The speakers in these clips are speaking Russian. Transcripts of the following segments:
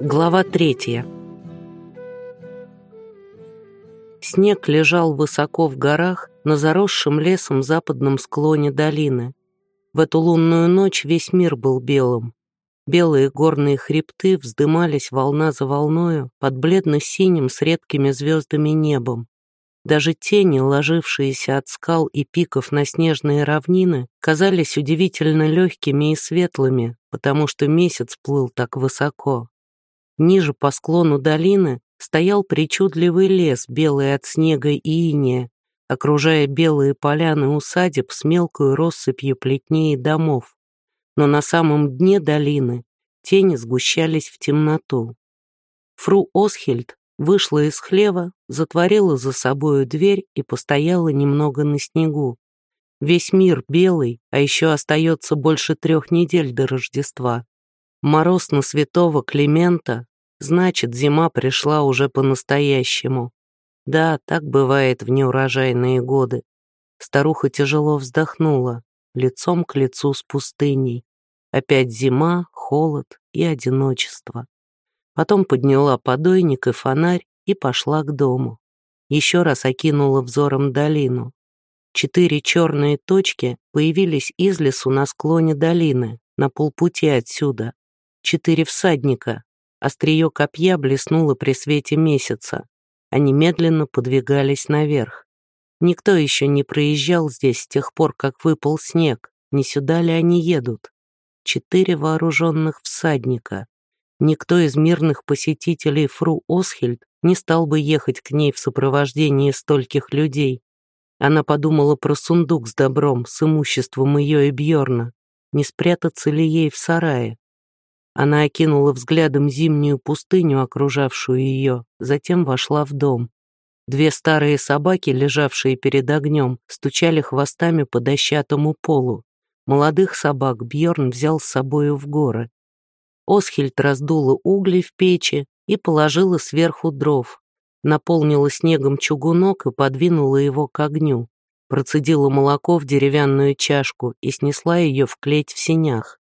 Глава третья. Снег лежал высоко в горах на заросшем лесом западном склоне долины. В эту лунную ночь весь мир был белым. Белые горные хребты вздымались волна за волною под бледно-синим с редкими звездами небом. Даже тени, ложившиеся от скал и пиков на снежные равнины, казались удивительно легкими и светлыми, потому что месяц плыл так высоко. Ниже по склону долины стоял причудливый лес, белый от снега и иния, окружая белые поляны усадеб с мелкой россыпью плетней и домов. Но на самом дне долины тени сгущались в темноту. Фру Осхельд вышла из хлева, затворила за собою дверь и постояла немного на снегу. Весь мир белый, а еще остается больше трех недель до Рождества. Мороз на святого Климента Значит, зима пришла уже по-настоящему. Да, так бывает в неурожайные годы. Старуха тяжело вздохнула, лицом к лицу с пустыней. Опять зима, холод и одиночество. Потом подняла подойник и фонарь и пошла к дому. Еще раз окинула взором долину. Четыре черные точки появились из лесу на склоне долины, на полпути отсюда. Четыре всадника, Острие копья блеснуло при свете месяца. Они медленно подвигались наверх. Никто еще не проезжал здесь с тех пор, как выпал снег. Не сюда ли они едут? Четыре вооруженных всадника. Никто из мирных посетителей фру Осхельд не стал бы ехать к ней в сопровождении стольких людей. Она подумала про сундук с добром, с имуществом ее и Бьорна. Не спрятаться ли ей в сарае? Она окинула взглядом зимнюю пустыню, окружавшую ее, затем вошла в дом. Две старые собаки, лежавшие перед огнем, стучали хвостами по дощатому полу. Молодых собак Бьорн взял с собою в горы. Осхильд раздула угли в печи и положила сверху дров, наполнила снегом чугунок и подвинула его к огню, процедила молоко в деревянную чашку и снесла ее в клеть в сенях.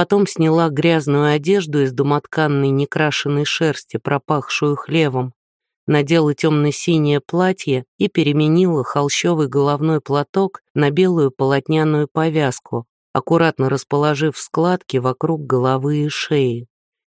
Потом сняла грязную одежду из домотканной некрашенной шерсти, пропахшую хлевом, надела темно-синее платье и переменила холщовый головной платок на белую полотняную повязку, аккуратно расположив складки вокруг головы и шеи.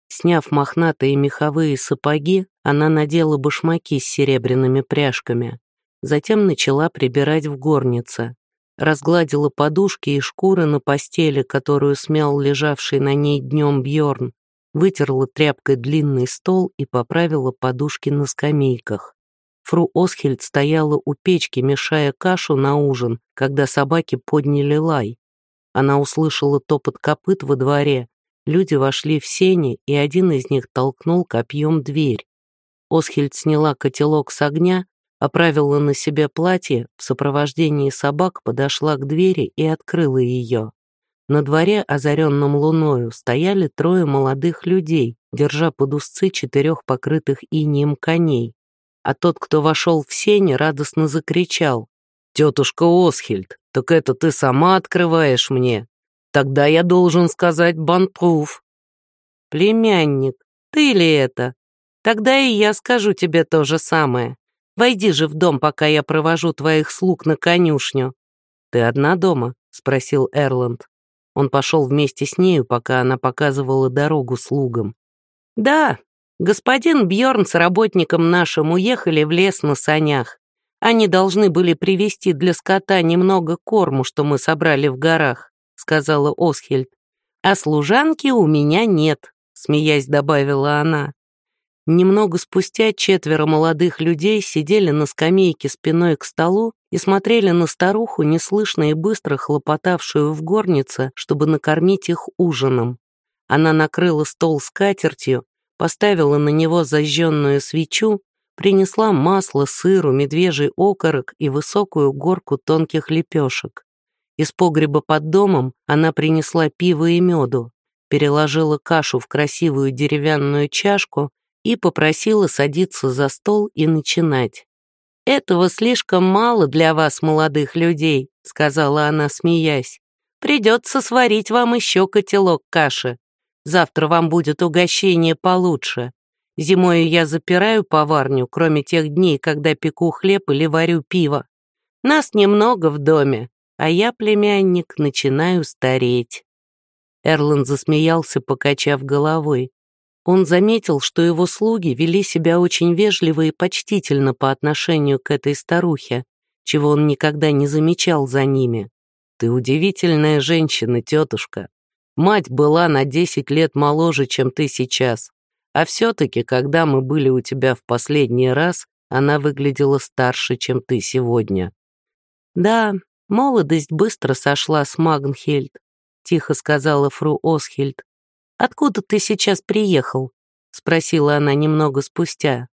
Сняв мохнатые меховые сапоги, она надела башмаки с серебряными пряжками. Затем начала прибирать в горнице разгладила подушки и шкуры на постели, которую смял лежавший на ней днем Бьорн, вытерла тряпкой длинный стол и поправила подушки на скамейках. Фру Осхельд стояла у печки, мешая кашу на ужин, когда собаки подняли лай. Она услышала топот копыт во дворе, люди вошли в сени, и один из них толкнул копьем дверь. Осхельд сняла котелок с огня, оправила на себя платье, в сопровождении собак подошла к двери и открыла ее. На дворе, озаренном луною, стояли трое молодых людей, держа под узцы четырех покрытых инием коней. А тот, кто вошел в сень, радостно закричал. «Тетушка Осхильд, так это ты сама открываешь мне? Тогда я должен сказать Бантруф». «Племянник, ты ли это? Тогда и я скажу тебе то же самое. Войди же в дом, пока я провожу твоих слуг на конюшню». «Ты одна дома?» — спросил Эрланд. Он пошел вместе с нею, пока она показывала дорогу слугам. «Да, господин Бьорн с работником нашим уехали в лес на санях. Они должны были привезти для скота немного корму, что мы собрали в горах», — сказала Осхельд. «А служанки у меня нет», — смеясь добавила она. Немного спустя четверо молодых людей сидели на скамейке спиной к столу и смотрели на старуху, неслышно и быстро хлопотавшую в горнице, чтобы накормить их ужином. Она накрыла стол скатертью, поставила на него зажженную свечу, принесла масло, сыру, медвежий окорок и высокую горку тонких лепешек. Из погреба под домом она принесла пиво и меду, переложила кашу в красивую деревянную чашку и попросила садиться за стол и начинать. «Этого слишком мало для вас, молодых людей», — сказала она, смеясь. «Придется сварить вам еще котелок каши. Завтра вам будет угощение получше. Зимой я запираю поварню, кроме тех дней, когда пеку хлеб или варю пиво. Нас немного в доме, а я, племянник, начинаю стареть». Эрланд засмеялся, покачав головой. Он заметил, что его слуги вели себя очень вежливо и почтительно по отношению к этой старухе, чего он никогда не замечал за ними. «Ты удивительная женщина, тетушка. Мать была на десять лет моложе, чем ты сейчас. А все-таки, когда мы были у тебя в последний раз, она выглядела старше, чем ты сегодня». «Да, молодость быстро сошла с Магнхельд», — тихо сказала фру Осхельд. «Откуда ты сейчас приехал?» — спросила она немного спустя.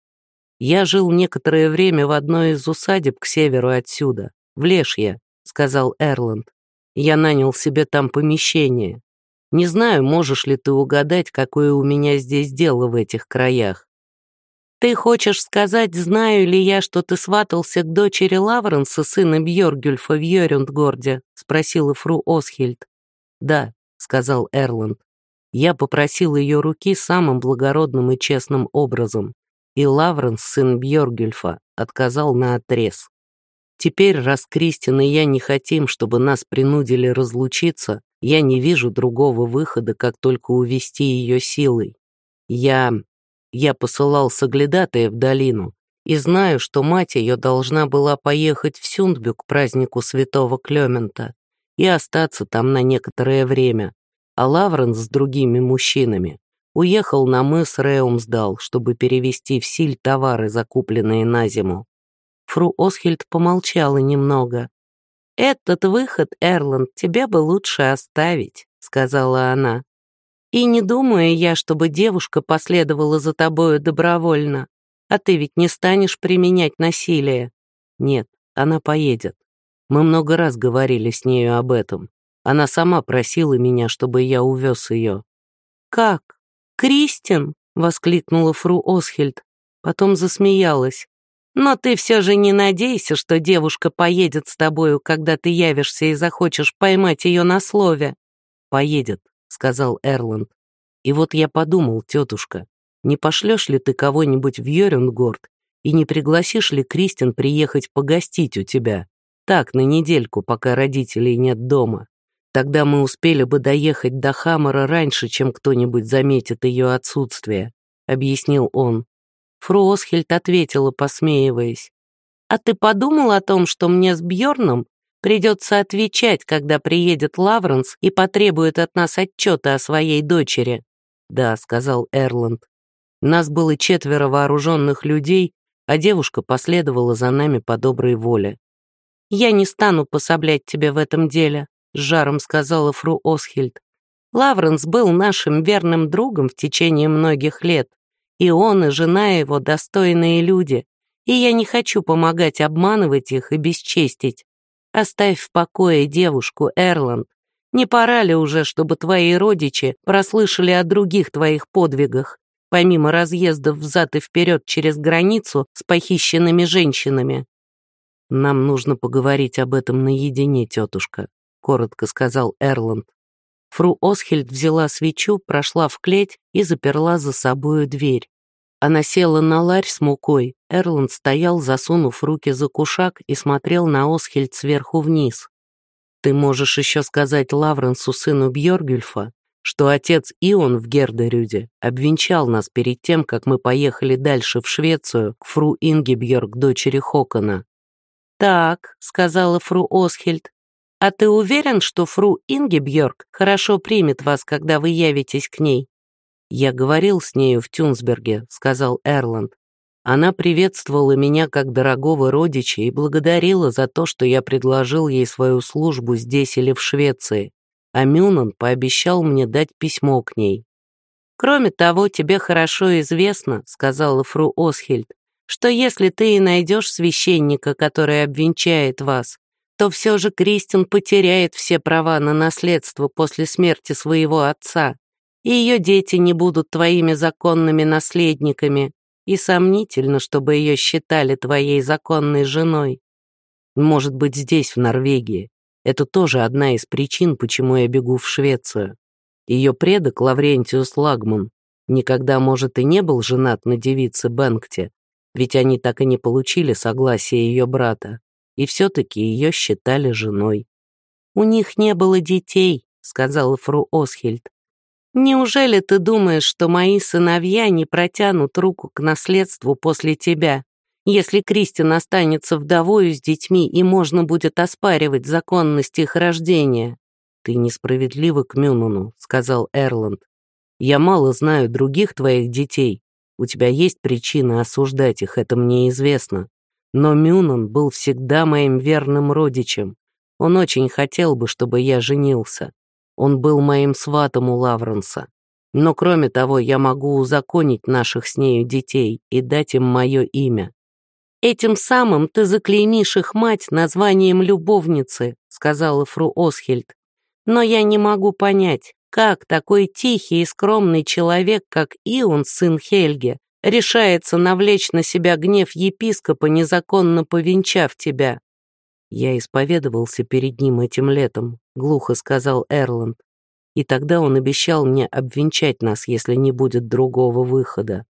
«Я жил некоторое время в одной из усадеб к северу отсюда, в Лешье», — сказал Эрланд. «Я нанял себе там помещение. Не знаю, можешь ли ты угадать, какое у меня здесь дело в этих краях». «Ты хочешь сказать, знаю ли я, что ты сватался к дочери Лавренса, сына Бьоргюльфа в Йорюндгорде?» — спросила фру Осхильд. «Да», — сказал Эрланд. Я попросил ее руки самым благородным и честным образом, и Лавренс, сын Бьоргюльфа, отказал на отрез. Теперь, раз Кристин и я не хотим, чтобы нас принудили разлучиться, я не вижу другого выхода, как только увести ее силой. Я... я посылал соглядатая в долину и знаю, что мать ее должна была поехать в Сюндбю к празднику святого Клемента и остаться там на некоторое время, а Лавренс с другими мужчинами уехал на мыс Реумсдал, чтобы перевести в Силь товары, закупленные на зиму. Фру Осхильд помолчала немного. «Этот выход, Эрланд, тебе бы лучше оставить», — сказала она. «И не думаю я, чтобы девушка последовала за тобою добровольно. А ты ведь не станешь применять насилие». «Нет, она поедет. Мы много раз говорили с нею об этом. Она сама просила меня, чтобы я увез ее. «Как? Кристин?» — воскликнула фру Осхельд. Потом засмеялась. «Но ты все же не надейся, что девушка поедет с тобою, когда ты явишься и захочешь поймать ее на слове». «Поедет», — сказал Эрланд. «И вот я подумал, тетушка, не пошлешь ли ты кого-нибудь в Йорюнгорд и не пригласишь ли Кристин приехать погостить у тебя? Так, на недельку, пока родителей нет дома. Тогда мы успели бы доехать до Хаммера раньше, чем кто-нибудь заметит ее отсутствие», — объяснил он. Фру Осхельд ответила, посмеиваясь. «А ты подумал о том, что мне с Бьорном придется отвечать, когда приедет Лавренс и потребует от нас отчета о своей дочери?» «Да», — сказал Эрланд. «Нас было четверо вооруженных людей, а девушка последовала за нами по доброй воле. Я не стану пособлять тебе в этом деле», — с жаром сказала фру Осхильд. «Лавренс был нашим верным другом в течение многих лет, и он и жена его достойные люди, и я не хочу помогать обманывать их и бесчестить. Оставь в покое девушку, Эрланд. Не пора ли уже, чтобы твои родичи прослышали о других твоих подвигах, помимо разъездов взад и вперед через границу с похищенными женщинами?» «Нам нужно поговорить об этом наедине, тетушка», — коротко сказал Эрланд. Фру Осхельд взяла свечу, прошла в клеть и заперла за собою дверь. Она села на ларь с мукой. Эрланд стоял, засунув руки за кушак и смотрел на Осхельд сверху вниз. «Ты можешь еще сказать Лавренсу, сыну Бьоргюльфа, что отец Ион в Гердерюде обвенчал нас перед тем, как мы поехали дальше в Швецию к фру Ингебьорг, дочери Хокона. «Так», — сказала фру Осхельд, «а ты уверен, что фру Ингебьорг хорошо примет вас, когда вы явитесь к ней?» «Я говорил с нею в Тюнсберге», — сказал Эрланд. Она приветствовала меня как дорогого родича и благодарила за то, что я предложил ей свою службу здесь или в Швеции, а Мюнан пообещал мне дать письмо к ней. «Кроме того, тебе хорошо известно», — сказала фру Осхельд, что если ты и найдешь священника, который обвенчает вас, то все же Кристин потеряет все права на наследство после смерти своего отца, и ее дети не будут твоими законными наследниками, и сомнительно, чтобы ее считали твоей законной женой. Может быть, здесь, в Норвегии. Это тоже одна из причин, почему я бегу в Швецию. Ее предок Лаврентиус Лагман никогда, может, и не был женат на девице Бэнкте, ведь они так и не получили согласия ее брата, и все-таки ее считали женой. «У них не было детей», — сказала фру Осхильд. «Неужели ты думаешь, что мои сыновья не протянут руку к наследству после тебя, если Кристин останется вдовою с детьми и можно будет оспаривать законность их рождения?» «Ты несправедлива к Мюнуну», — сказал Эрланд. «Я мало знаю других твоих детей. У тебя есть причины осуждать их, это мне известно. Но Мюнун был всегда моим верным родичем. Он очень хотел бы, чтобы я женился. Он был моим сватом у Лавренса. Но кроме того, я могу узаконить наших с нею детей и дать им мое имя. «Этим самым ты заклеймишь их мать названием любовницы», сказала фру Осхельд. Но я не могу понять, как такой тихий и скромный человек, как Ион, сын Хельге, решается навлечь на себя гнев епископа, незаконно повенчав тебя. Я исповедовался перед ним этим летом, глухо сказал Эрланд. И тогда он обещал мне обвенчать нас, если не будет другого выхода.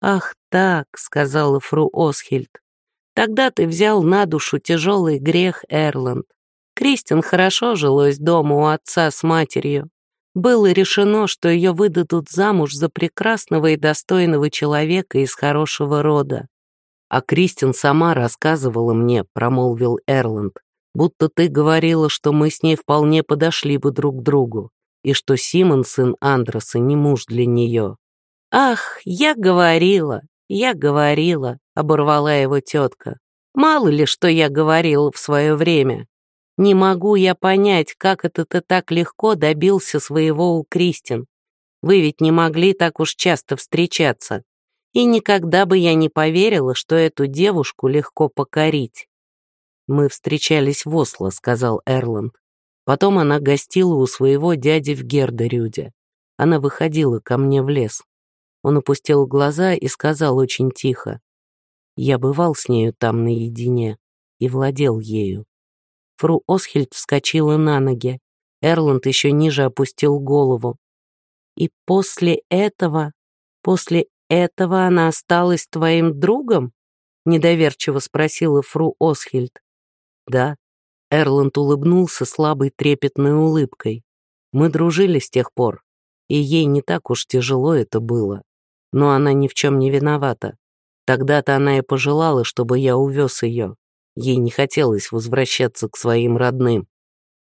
«Ах так», — сказала фру Осхильд, — «тогда ты взял на душу тяжелый грех, Эрланд. Кристин хорошо жилось дома у отца с матерью. Было решено, что ее выдадут замуж за прекрасного и достойного человека из хорошего рода. А Кристин сама рассказывала мне, промолвил Эрланд, будто ты говорила, что мы с ней вполне подошли бы друг к другу, и что Симон, сын Андроса, не муж для нее. «Ах, я говорила, я говорила», — оборвала его тетка. «Мало ли, что я говорила в свое время. Не могу я понять, как это ты так легко добился своего у Кристин. Вы ведь не могли так уж часто встречаться. И никогда бы я не поверила, что эту девушку легко покорить. «Мы встречались в Осло», — сказал Эрланд. Потом она гостила у своего дяди в Гердерюде. Она выходила ко мне в лес. Он опустил глаза и сказал очень тихо. Я бывал с нею там наедине и владел ею. Фру Осхельд вскочила на ноги. Эрланд еще ниже опустил голову. «И после этого, после этого она осталась твоим другом?» Недоверчиво спросила фру Осхельд. «Да». Эрланд улыбнулся слабой трепетной улыбкой. «Мы дружили с тех пор, и ей не так уж тяжело это было. Но она ни в чем не виновата. Тогда-то она и пожелала, чтобы я увез ее. Ей не хотелось возвращаться к своим родным.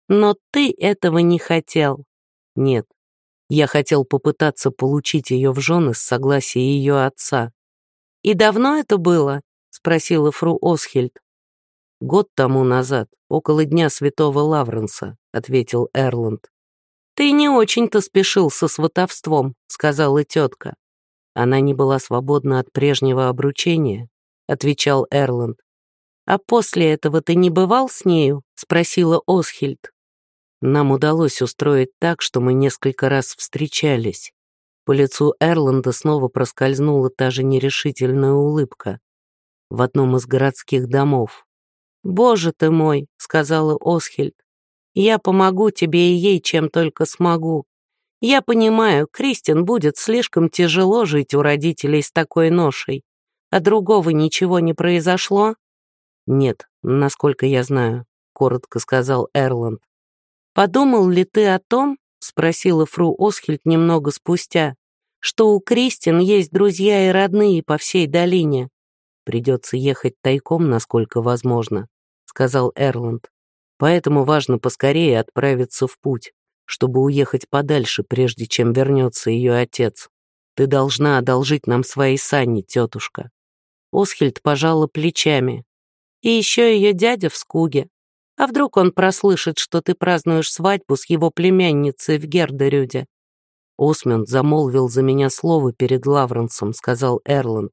«Но ты этого не хотел». «Нет, я хотел попытаться получить ее в жены с согласия ее отца». «И давно это было?» — спросила фру Осхельд. «Год тому назад, около Дня Святого Лавренса», — ответил Эрланд. «Ты не очень-то спешил со сватовством», — сказала тетка. Она не была свободна от прежнего обручения, — отвечал Эрланд. «А после этого ты не бывал с нею?» — спросила Осхильд. Нам удалось устроить так, что мы несколько раз встречались. По лицу Эрланда снова проскользнула та же нерешительная улыбка. В одном из городских домов. «Боже ты мой!» — сказала Осхильд. «Я помогу тебе и ей, чем только смогу. Я понимаю, Кристин будет слишком тяжело жить у родителей с такой ношей. А другого ничего не произошло?» «Нет, насколько я знаю», — коротко сказал Эрланд. «Подумал ли ты о том, — спросила фру Осхельд немного спустя, — что у Кристин есть друзья и родные по всей долине?» «Придется ехать тайком, насколько возможно», — сказал Эрланд. «Поэтому важно поскорее отправиться в путь, чтобы уехать подальше, прежде чем вернется ее отец. Ты должна одолжить нам свои сани, тетушка». Осхельд пожала плечами, и еще ее дядя в Скуге. А вдруг он прослышит, что ты празднуешь свадьбу с его племянницей в Гердерюде?» Осмонд замолвил за меня слово перед Лавренсом, сказал Эрланд.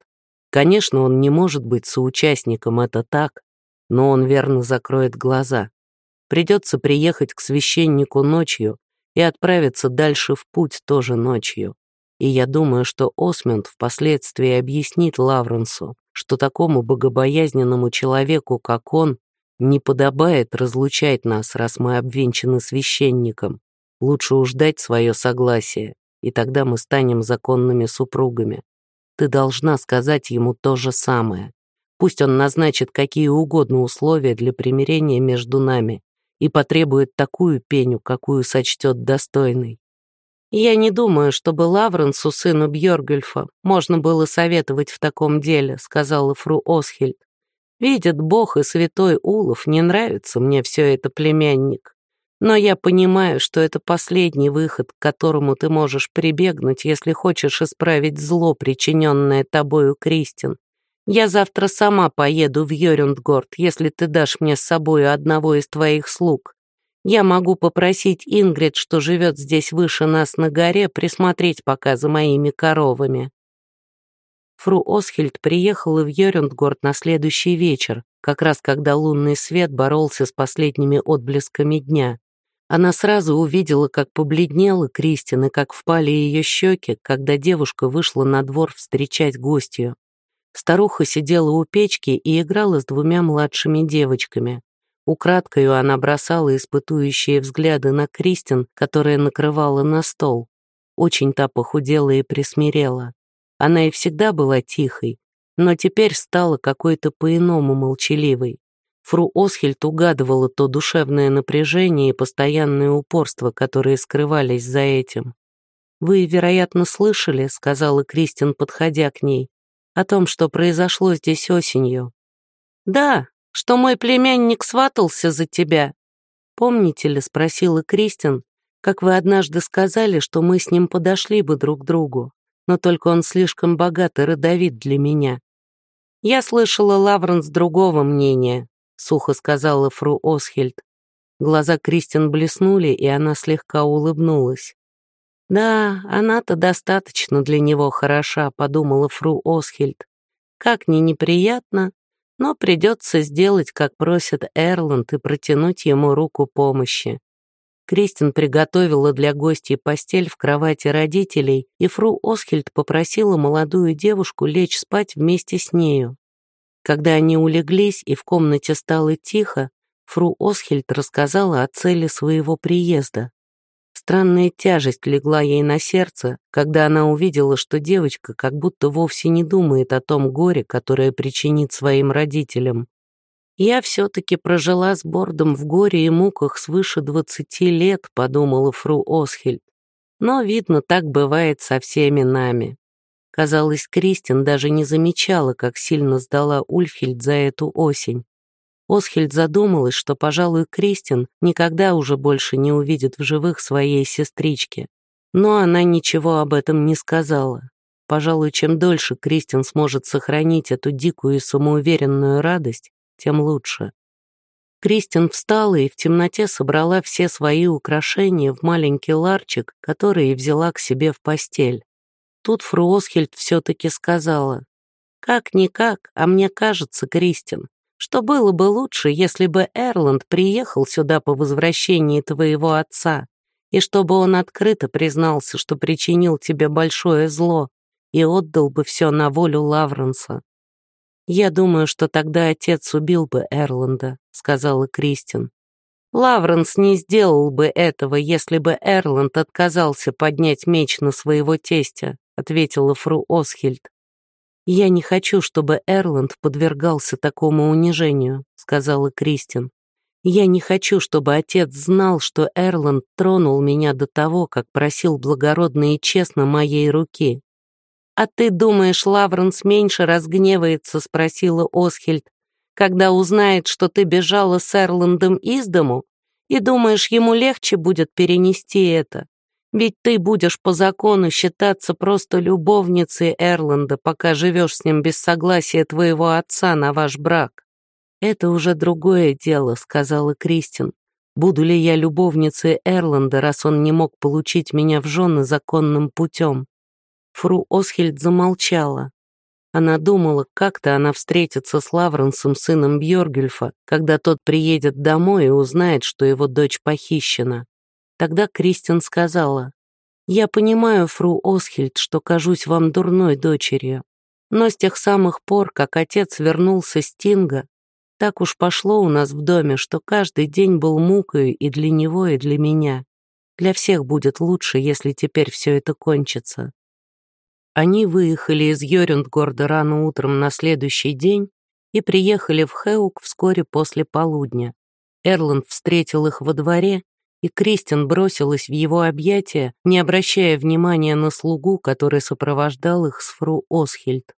Конечно, он не может быть соучастником, это так, но он верно закроет глаза. Придется приехать к священнику ночью и отправиться дальше в путь тоже ночью. И я думаю, что Осмонд впоследствии объяснит Лавренсу, что такому богобоязненному человеку, как он, не подобает разлучать нас, раз мы обвенчаны священником. Лучше уж дать свое согласие, и тогда мы станем законными супругами. Ты должна сказать ему то же самое. Пусть он назначит какие угодно условия для примирения между нами и потребует такую пеню, какую сочтет достойной. Я не думаю, чтобы Лавренсу, сыну Бьоргельфа, можно было советовать в таком деле, сказала фру Осхельд. Видит Бог и святой Улов, не нравится мне все это, племянник. Но я понимаю, что это последний выход, к которому ты можешь прибегнуть, если хочешь исправить зло, причиненное тобою, Кристин. Я завтра сама поеду в Йорюндгорд, если ты дашь мне с собой одного из твоих слуг. Я могу попросить Ингрид, что живет здесь выше нас на горе, присмотреть пока за моими коровами. Фру Осхильд приехала в Йорюндгорд на следующий вечер, как раз когда лунный свет боролся с последними отблесками дня. Она сразу увидела, как побледнела Кристин и как впали ее щеки, когда девушка вышла на двор встречать гостью. Старуха сидела у печки и играла с двумя младшими девочками. Украдкою она бросала испытующие взгляды на Кристин, которая накрывала на стол. Очень та похудела и присмирела. Она и всегда была тихой, но теперь стала какой-то по-иному молчаливой. Фру Осхельд угадывала то душевное напряжение и постоянное упорство, которые скрывались за этим. «Вы, вероятно, слышали», — сказала Кристин, подходя к ней, о том, что произошло здесь осенью. «Да, что мой племянник сватался за тебя». «Помните ли?» — спросила Кристин, «как вы однажды сказали, что мы с ним подошли бы друг к другу, но только он слишком богат и родовит для меня». «Я слышала Лавренс другого мнения», — сухо сказала фру Осхельд. Глаза Кристин блеснули, и она слегка улыбнулась. «Да, она-то достаточно для него хороша», — подумала фру Осхильд. «Как ни неприятно, но придется сделать, как просит Эрланд, и протянуть ему руку помощи». Кристин приготовила для гостей постель в кровати родителей, и фру Осхильд попросила молодую девушку лечь спать вместе с нею. Когда они улеглись и в комнате стало тихо, фру Осхильд рассказала о цели своего приезда. Странная тяжесть легла ей на сердце, когда она увидела, что девочка как будто вовсе не думает о том горе, которое причинит своим родителям. «Я все-таки прожила с Бордом в горе и муках свыше двадцати лет», — подумала фру Осхельд. «Но, видно, так бывает со всеми нами». Казалось, Кристин даже не замечала, как сильно сдала Ульфхельд за эту осень. Осхельд задумалась, что, пожалуй, Кристин никогда уже больше не увидит в живых своей сестрички. Но она ничего об этом не сказала. Пожалуй, чем дольше Кристин сможет сохранить эту дикую и самоуверенную радость, тем лучше. Кристин встала и в темноте собрала все свои украшения в маленький ларчик, который взяла к себе в постель. Тут фру Осхельд все-таки сказала, «Как-никак, а мне кажется, Кристин, что было бы лучше, если бы Эрланд приехал сюда по возвращении твоего отца, и чтобы он открыто признался, что причинил тебе большое зло, и отдал бы все на волю Лавренса. «Я думаю, что тогда отец убил бы Эрланда», — сказала Кристин. «Лавренс не сделал бы этого, если бы Эрланд отказался поднять меч на своего тестя», — ответила фру Осхильд. «Я не хочу, чтобы Эрланд подвергался такому унижению», — сказала Кристин. «Я не хочу, чтобы отец знал, что Эрланд тронул меня до того, как просил благородно и честно моей руки». «А ты думаешь, Лавренс меньше разгневается?» — спросила Осхельд. «Когда узнает, что ты бежала с Эрландом из дому? И думаешь, ему легче будет перенести это?» Ведь ты будешь по закону считаться просто любовницей Эрланда, пока живешь с ним без согласия твоего отца на ваш брак. Это уже другое дело, сказала Кристин. Буду ли я любовницей Эрланда, раз он не мог получить меня в жены законным путем? Фру Осхельд замолчала. Она думала, как-то она встретится с Лавренсом, сыном Бьоргельфа, когда тот приедет домой и узнает, что его дочь похищена. Тогда Кристин сказала, «Я понимаю, фру Осхильд, что кажусь вам дурной дочерью, но с тех самых пор, как отец вернулся с Тинга, так уж пошло у нас в доме, что каждый день был мукою и для него, и для меня. Для всех будет лучше, если теперь все это кончится. Они выехали из Йорюндгорда рано утром на следующий день и приехали в Хеук вскоре после полудня. Эрланд встретил их во дворе, и Кристин бросилась в его объятия, не обращая внимания на слугу, который сопровождал их с фру Осхильд.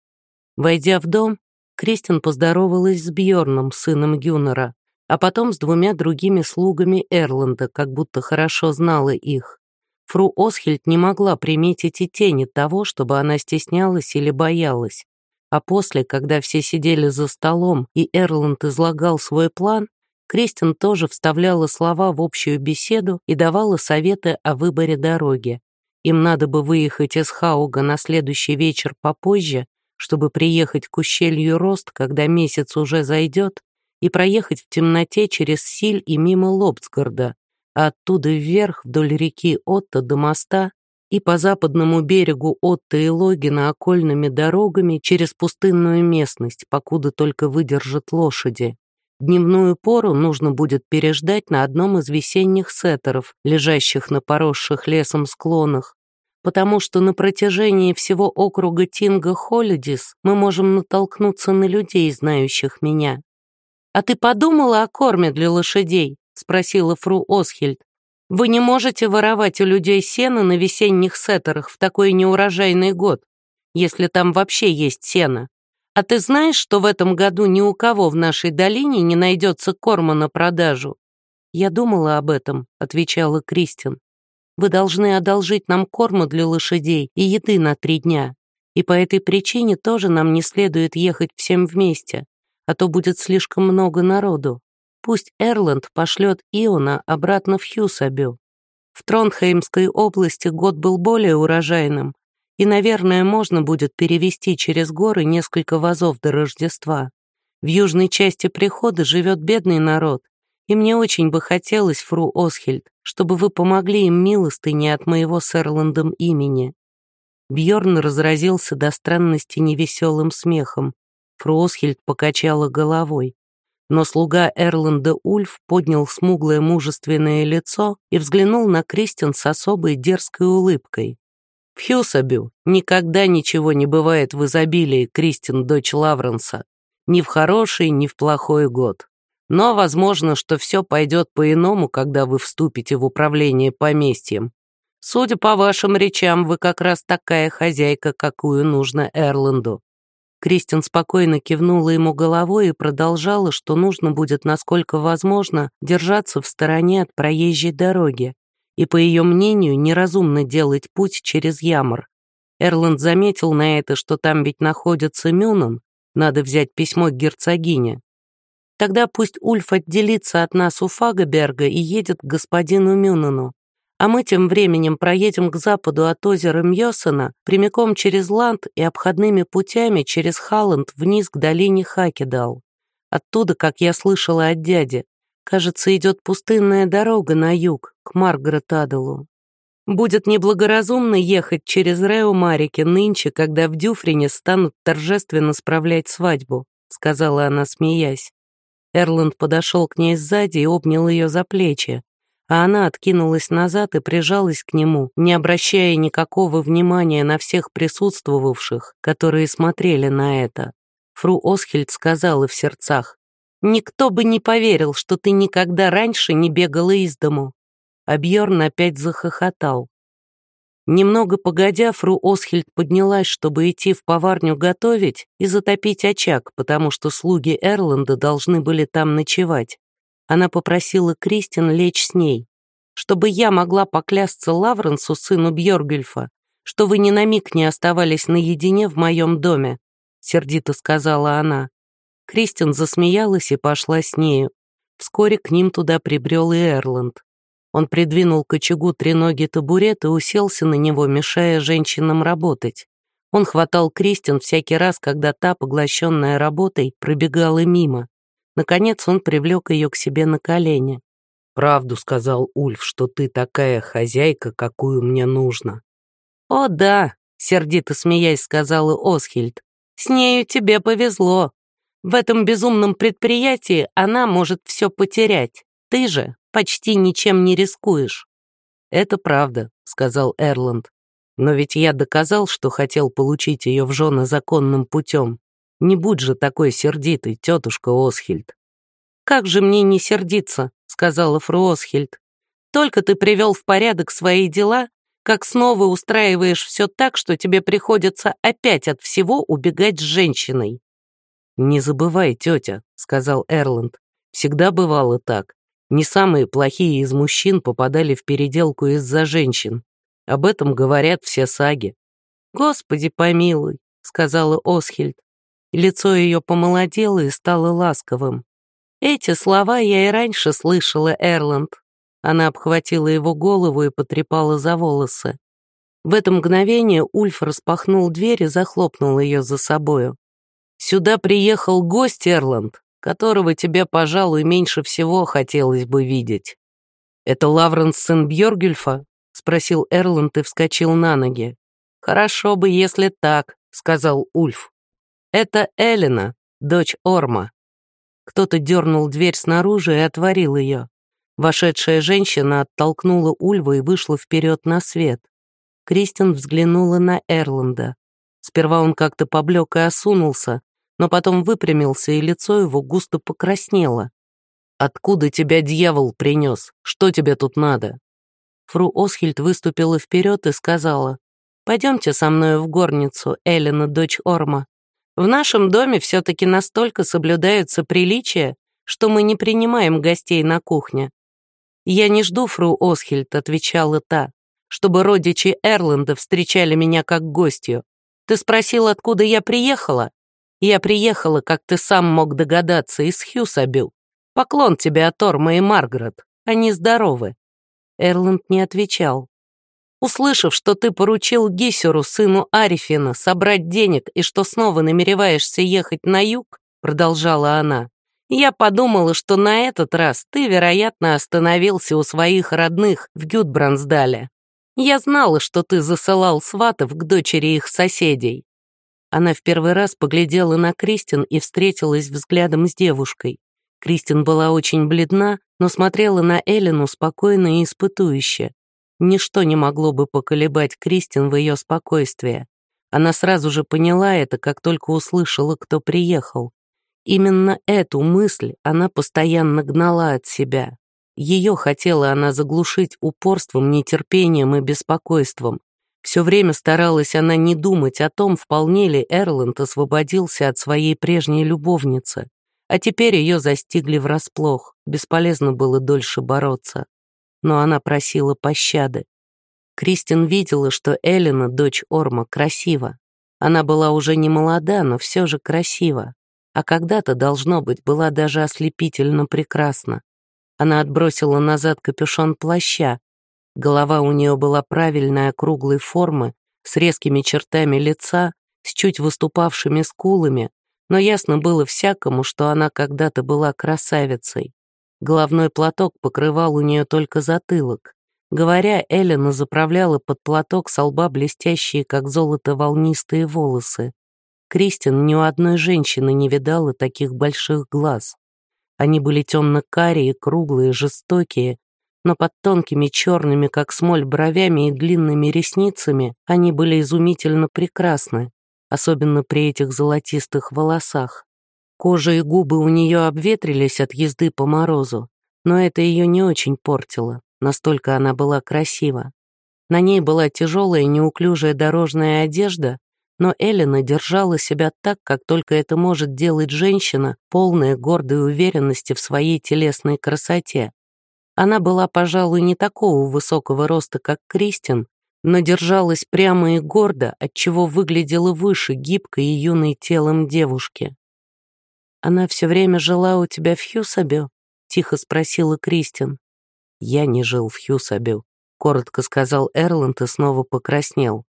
Войдя в дом, Кристин поздоровалась с Бьорном, сыном Гюнера, а потом с двумя другими слугами Эрланда, как будто хорошо знала их. Фру Осхильд не могла приметить и тени того, чтобы она стеснялась или боялась. А после, когда все сидели за столом и Эрланд излагал свой план, Кристин тоже вставляла слова в общую беседу и давала советы о выборе дороги. Им надо бы выехать из Хауга на следующий вечер попозже, чтобы приехать к ущелью Рост, когда месяц уже зайдет, и проехать в темноте через Силь и мимо Лобцгарда, а оттуда вверх вдоль реки Отто до моста и по западному берегу Отто и Логина окольными дорогами через пустынную местность, покуда только выдержат лошади. Дневную пору нужно будет переждать на одном из весенних сеттеров, лежащих на поросших лесом склонах, потому что на протяжении всего округа Тинга-Холидис мы можем натолкнуться на людей, знающих меня. «А ты подумала о корме для лошадей?» — спросила фру Осхельд. «Вы не можете воровать у людей сено на весенних сеттерах в такой неурожайный год, если там вообще есть сено. А ты знаешь, что в этом году ни у кого в нашей долине не найдется корма на продажу?» «Я думала об этом», — отвечала Кристин. «Вы должны одолжить нам корма для лошадей и еды на три дня, и по этой причине тоже нам не следует ехать всем вместе а то будет слишком много народу. Пусть Эрланд пошлет Иона обратно в Хьюсабю. В Тронхеймской области год был более урожайным, и, наверное, можно будет перевести через горы несколько вазов до Рождества. В южной части прихода живет бедный народ, и мне очень бы хотелось, фру Осхельд, чтобы вы помогли им милостыни от моего с Эрландом имени». Бьорн разразился до странности невеселым смехом, Фросхельд покачала головой. Но слуга Эрланда Ульф поднял смуглое мужественное лицо и взглянул на Кристин с особой дерзкой улыбкой. «В Хьюсабю никогда ничего не бывает в изобилии, Кристин, дочь Лавренса. Ни в хороший, ни в плохой год. Но возможно, что все пойдет по-иному, когда вы вступите в управление поместьем. Судя по вашим речам, вы как раз такая хозяйка, какую нужно Эрланду. Кристин спокойно кивнула ему головой и продолжала, что нужно будет, насколько возможно, держаться в стороне от проезжей дороги и, по ее мнению, неразумно делать путь через Ямор. Эрланд заметил на это, что там ведь находится Мюнан, надо взять письмо к герцогине. Тогда пусть Ульф отделится от нас у Фагаберга и едет к господину Мюнану а мы тем временем проедем к западу от озера Мьосена прямиком через Ланд и обходными путями через Халланд вниз к долине Хакедал. Оттуда, как я слышала от дяди, кажется, идет пустынная дорога на юг, к Маргаретаделу. Будет неблагоразумно ехать через Реумарики нынче, когда в Дюфрине станут торжественно справлять свадьбу», сказала она, смеясь. Эрланд подошел к ней сзади и обнял ее за плечи, а она откинулась назад и прижалась к нему, не обращая никакого внимания на всех присутствовавших, которые смотрели на это. Фру Осхельд сказала в сердцах, «Никто бы не поверил, что ты никогда раньше не бегала из дому». А опять захохотал. Немного погодя, фру Осхельд поднялась, чтобы идти в поварню готовить и затопить очаг, потому что слуги Эрланда должны были там ночевать. Она попросила Кристин лечь с ней, чтобы я могла поклясться Лавренсу, сыну Бьоргюльфа, что вы ни на миг не оставались наедине в моем доме», — сердито сказала она. Кристин засмеялась и пошла с нею. Вскоре к ним туда прибрел и Эрланд. Он придвинул к очагу треногий табурет и уселся на него, мешая женщинам работать. Он хватал Кристин всякий раз, когда та, поглощенная работой, пробегала мимо. Наконец он привлек ее к себе на колени. «Правду сказал Ульф, что ты такая хозяйка, какую мне нужно». «О, да», — сердито смеясь сказала Осхильд, «с нею тебе повезло. В этом безумном предприятии она может все потерять. Ты же почти ничем не рискуешь». «Это правда», — сказал Эрланд. «Но ведь я доказал, что хотел получить ее в жены законным путем. Не будь же такой сердитой, тетушка Осхильд». «Как же мне не сердиться?» — сказала фру Осхильд. «Только ты привел в порядок свои дела, как снова устраиваешь все так, что тебе приходится опять от всего убегать с женщиной». «Не забывай, тетя», — сказал Эрланд. «Всегда бывало так. Не самые плохие из мужчин попадали в переделку из-за женщин. Об этом говорят все саги. «Господи помилуй», — сказала Осхильд. Лицо ее помолодело и стало ласковым. «Эти слова я и раньше слышала, Эрланд». Она обхватила его голову и потрепала за волосы. В это мгновение Ульф распахнул дверь и захлопнул ее за собою. «Сюда приехал гость, Эрланд которого тебе, пожалуй, меньше всего хотелось бы видеть. «Это Лавренс сын Бьоргюльфа?» — спросил Эрланд и вскочил на ноги. «Хорошо бы, если так», — сказал Ульф. «Это Элена, дочь Орма». Кто-то дернул дверь снаружи и отворил ее. Вошедшая женщина оттолкнула Ульва и вышла вперед на свет. Кристин взглянула на Эрланда. Сперва он как-то поблек и осунулся, но потом выпрямился, и лицо его густо покраснело. «Откуда тебя дьявол принес? Что тебе тут надо?» Фру Осхильд выступила вперед и сказала, «Пойдемте со мной в горницу, Эллина, дочь Орма. В нашем доме все-таки настолько соблюдаются приличия, что мы не принимаем гостей на кухне». «Я не жду, фру Осхильд», — отвечала та, «чтобы родичи Эрланда встречали меня как гостью. Ты спросил, откуда я приехала? Я приехала, как ты сам мог догадаться, из Хьюсабю. Поклон тебе от Орма и Маргарет. Они здоровы». Эрланд не отвечал. «Услышав, что ты поручил Гисеру, сыну Арифина, собрать денег и что снова намереваешься ехать на юг, продолжала она, я подумала, что на этот раз ты, вероятно, остановился у своих родных в Гюдбрансдале. Я знала, что ты засылал сватов к дочери их соседей. Она в первый раз поглядела на Кристин и встретилась взглядом с девушкой. Кристин была очень бледна, но смотрела на Элену спокойно и испытующе. Ничто не могло бы поколебать Кристин в ее спокойствии. Она сразу же поняла это, как только услышала, кто приехал. Именно эту мысль она постоянно гнала от себя. Ее хотела она заглушить упорством, нетерпением и беспокойством. Все время старалась она не думать о том, вполне ли Эрланд освободился от своей прежней любовницы. А теперь ее застигли врасплох, бесполезно было дольше бороться. Но она просила пощады. Кристин видела, что Эллина, дочь Орма, красива. Она была уже не молода, но все же красива. А когда-то, должно быть, была даже ослепительно прекрасна. Она отбросила назад капюшон плаща, Голова у нее была правильной округлой формы, с резкими чертами лица, с чуть выступавшими скулами, но ясно было всякому, что она когда-то была красавицей. Головной платок покрывал у нее только затылок. Говоря, Эллина заправляла под платок со лба блестящие, как золото, волнистые волосы. Кристин ни у одной женщины не видала таких больших глаз. Они были темно-карие, круглые, жестокие, но под тонкими черными, как смоль, бровями и длинными ресницами они были изумительно прекрасны, особенно при этих золотистых волосах. Кожа и губы у нее обветрились от езды по морозу, но это ее не очень портило, настолько она была красива. На ней была тяжелая неуклюжая дорожная одежда, но Эллина держала себя так, как только это может делать женщина, полная гордой уверенности в своей телесной красоте. Она была, пожалуй, не такого высокого роста, как Кристин, но держалась прямо и гордо, отчего выглядела выше гибкой и юной телом девушки. «Она все время жила у тебя в Хьюсабе?» — тихо спросила Кристин. «Я не жил в Хьюсабе», — коротко сказал Эрланд и снова покраснел.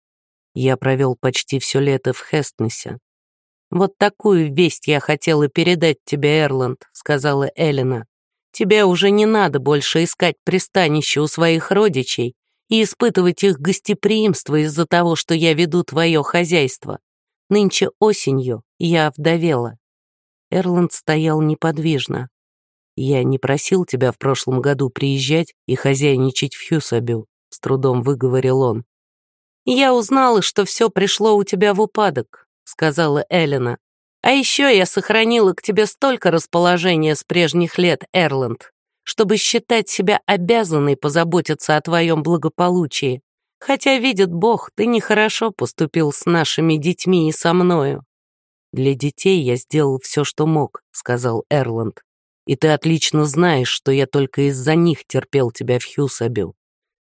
«Я провел почти все лето в Хестнесе». «Вот такую весть я хотела передать тебе, Эрланд», — сказала Эллина. Тебе уже не надо больше искать пристанище у своих родичей и испытывать их гостеприимство из-за того, что я веду твое хозяйство. Нынче осенью я вдовела». Эрланд стоял неподвижно. «Я не просил тебя в прошлом году приезжать и хозяйничать в Хьюсабю», с трудом выговорил он. «Я узнала, что все пришло у тебя в упадок», — сказала Эллина. «А еще я сохранила к тебе столько расположения с прежних лет, Эрланд, чтобы считать себя обязанной позаботиться о твоем благополучии. Хотя, видит Бог, ты нехорошо поступил с нашими детьми и со мною». «Для детей я сделал все, что мог», — сказал Эрланд. «И ты отлично знаешь, что я только из-за них терпел тебя в Хьюсабю.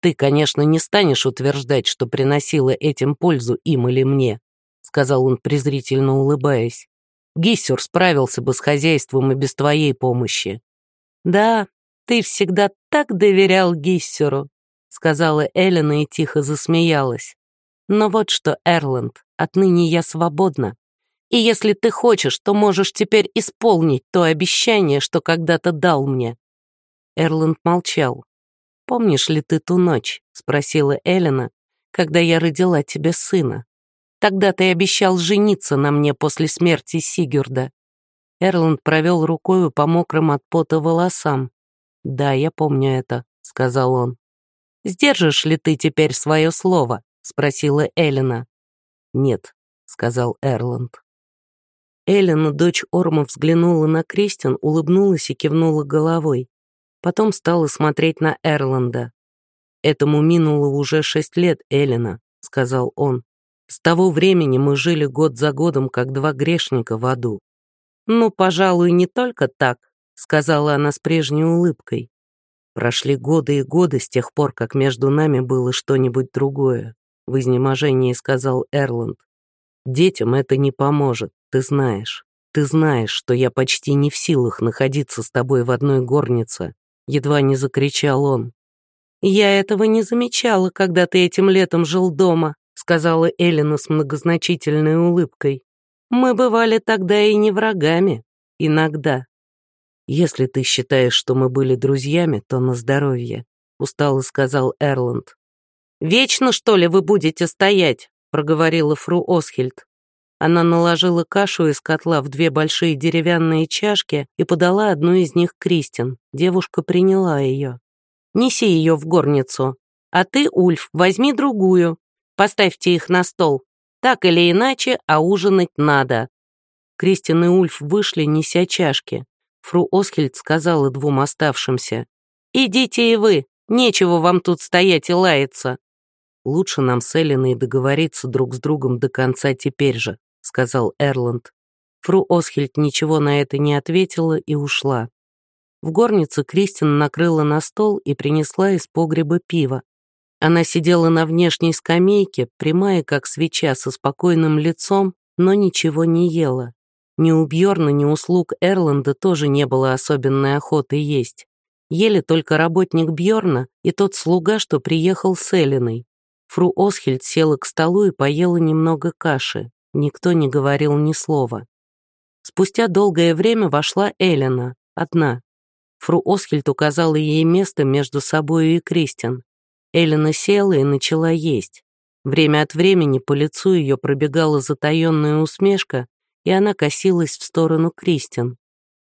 Ты, конечно, не станешь утверждать, что приносила этим пользу им или мне», — сказал он, презрительно улыбаясь. «Гиссер справился бы с хозяйством и без твоей помощи». «Да, ты всегда так доверял Гиссеру», сказала Эллина и тихо засмеялась. «Но вот что, Эрланд, отныне я свободна. И если ты хочешь, то можешь теперь исполнить то обещание, что когда-то дал мне». Эрланд молчал. «Помнишь ли ты ту ночь?» — спросила Эллина, «когда я родила тебе сына. Тогда ты обещал жениться на мне после смерти Сигюрда». Эрланд провел рукою по мокрым от пота волосам. «Да, я помню это», — сказал он. «Сдержишь ли ты теперь свое слово?» — спросила Эллина. «Нет», — сказал Эрланд. Эллина, дочь Орма, взглянула на Кристин, улыбнулась и кивнула головой. Потом стала смотреть на Эрланда. «Этому минуло уже шесть лет, Эллина», — сказал он. «С того времени мы жили год за годом, как два грешника в аду». «Ну, пожалуй, не только так», — сказала она с прежней улыбкой. Прошли годы и годы с тех пор, как между нами было что-нибудь другое, в изнеможении сказал Эрланд. Детям это не поможет, ты знаешь. Ты знаешь, что я почти не в силах находиться с тобой в одной горнице, едва не закричал он. Я этого не замечала, когда ты этим летом жил дома, сказала Эллина с многозначительной улыбкой. Мы бывали тогда и не врагами, иногда. «Если ты считаешь, что мы были друзьями, то на здоровье», — устало сказал Эрланд. «Вечно, что ли, вы будете стоять?» — проговорила фру Осхильд. Она наложила кашу из котла в две большие деревянные чашки и подала одну из них Кристин. Девушка приняла ее. «Неси ее в горницу. А ты, Ульф, возьми другую. Поставьте их на стол. Так или иначе, а ужинать надо». Кристин и Ульф вышли, неся чашки. Фру Осхельд сказала двум оставшимся. «Идите и вы, нечего вам тут стоять и лаяться». «Лучше нам с Эллиной договориться друг с другом до конца теперь же», сказал Эрланд. Фру Осхельд ничего на это не ответила и ушла. В горнице Кристин накрыла на стол и принесла из погреба пиво. Она сидела на внешней скамейке, прямая как свеча, со спокойным лицом, но ничего не ела. Ни у Бьорна, ни у слуг Эрланда тоже не было особенной охоты есть. Ели только работник Бьорна и тот слуга, что приехал с Элиной. Фру Осхельд села к столу и поела немного каши. Никто не говорил ни слова. Спустя долгое время вошла Элина, одна. Фру Осхельд указала ей место между собой и Кристин. Элина села и начала есть. Время от времени по лицу ее пробегала затаенная усмешка, и она косилась в сторону Кристин.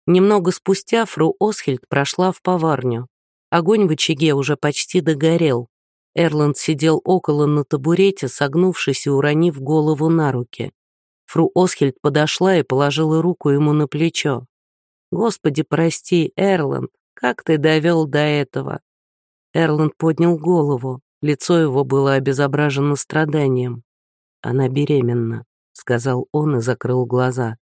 Немного спустя фру Осхельд прошла в поварню. Огонь в очаге уже почти догорел. Эрланд сидел около на табурете, согнувшись и уронив голову на руки. Фру Осхельд подошла и положила руку ему на плечо. «Господи, прости, Эрланд, как ты довел до этого?» Эрланд поднял голову, лицо его было обезображено страданием. Она беременна сказал он и закрыл глаза.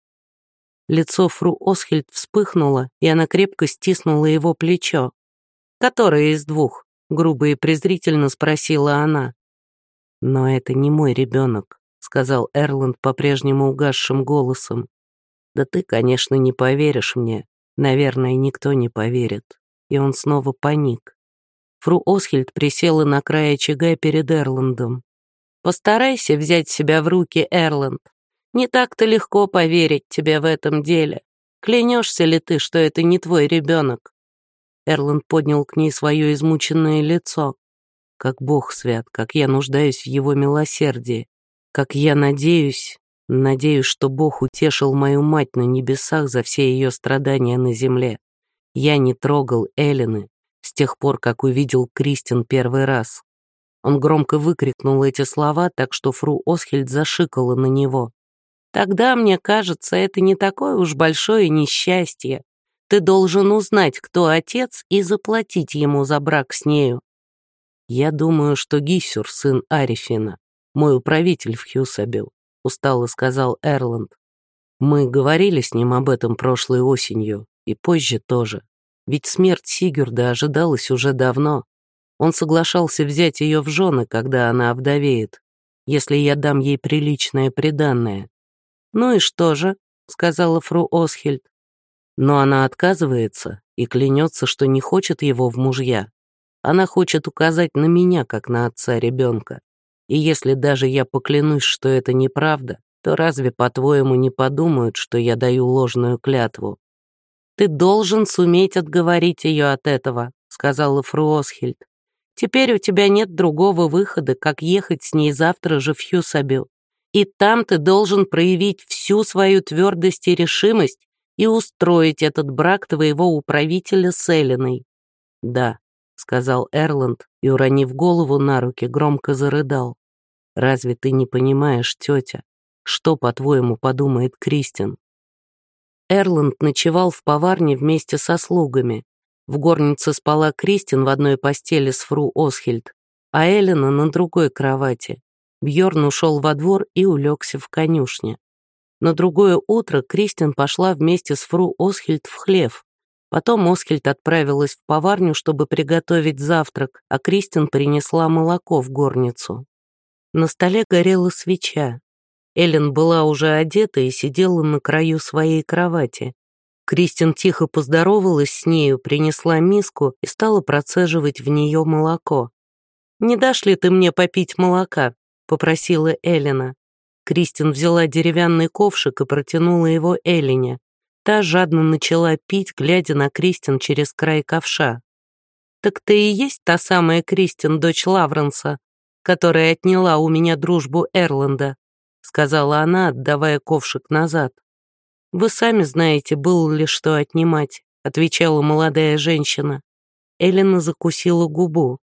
Лицо фру Осхельд вспыхнуло, и она крепко стиснула его плечо. «Которое из двух?» — грубо и презрительно спросила она. «Но это не мой ребенок», — сказал Эрланд по-прежнему угасшим голосом. «Да ты, конечно, не поверишь мне. Наверное, никто не поверит». И он снова паник. Фру Осхельд присела на край очага перед Эрландом. Постарайся взять себя в руки, Эрланд. Не так-то легко поверить тебе в этом деле. Клянешься ли ты, что это не твой ребенок?» Эрланд поднял к ней свое измученное лицо. «Как Бог свят, как я нуждаюсь в его милосердии, как я надеюсь, надеюсь, что Бог утешил мою мать на небесах за все ее страдания на земле. Я не трогал Эллины с тех пор, как увидел Кристин первый раз. Он громко выкрикнул эти слова, так что фру Осхельд зашикала на него. «Тогда, мне кажется, это не такое уж большое несчастье. Ты должен узнать, кто отец, и заплатить ему за брак с нею». «Я думаю, что Гиссюр, сын Арифина, мой управитель в Хьюсабил», — устало сказал Эрланд. «Мы говорили с ним об этом прошлой осенью, и позже тоже. Ведь смерть Сигюрда ожидалась уже давно. Он соглашался взять ее в жены, когда она овдовеет, если я дам ей приличное приданное. «Ну и что же?» — сказала фру Осхельд. Но она отказывается и клянется, что не хочет его в мужья. Она хочет указать на меня, как на отца ребенка. И если даже я поклянусь, что это неправда, то разве, по-твоему, не подумают, что я даю ложную клятву? «Ты должен суметь отговорить ее от этого», — сказала фру Осхельд. «Теперь у тебя нет другого выхода, как ехать с ней завтра же в Хьюсабю. И там ты должен проявить всю свою твердость и решимость и устроить этот брак твоего управителя с Эллиной». «Да», — сказал Эрланд и, уронив голову на руки, громко зарыдал. «Разве ты не понимаешь, тетя, что, по-твоему, подумает Кристин?» Эрланд ночевал в поварне вместе со слугами. В горнице спала Кристин в одной постели с фру Осхильд, а Эллина на другой кровати. Бьорн ушел во двор и улегся в конюшне. На другое утро Кристин пошла вместе с фру Осхильд в хлев. Потом Осхильд отправилась в поварню, чтобы приготовить завтрак, а Кристин принесла молоко в горницу. На столе горела свеча. Эллен была уже одета и сидела на краю своей кровати. Кристин тихо поздоровалась с нею, принесла миску и стала процеживать в нее молоко. «Не дашь ли ты мне попить молока?» — попросила Эллена. Кристин взяла деревянный ковшик и протянула его Эллене. Та жадно начала пить, глядя на Кристин через край ковша. «Так ты и есть та самая Кристин, дочь Лавренса, которая отняла у меня дружбу Эрланда?» Сказала она, отдавая ковшик назад. «Вы сами знаете, было ли что отнимать», отвечала молодая женщина. Эллина закусила губу.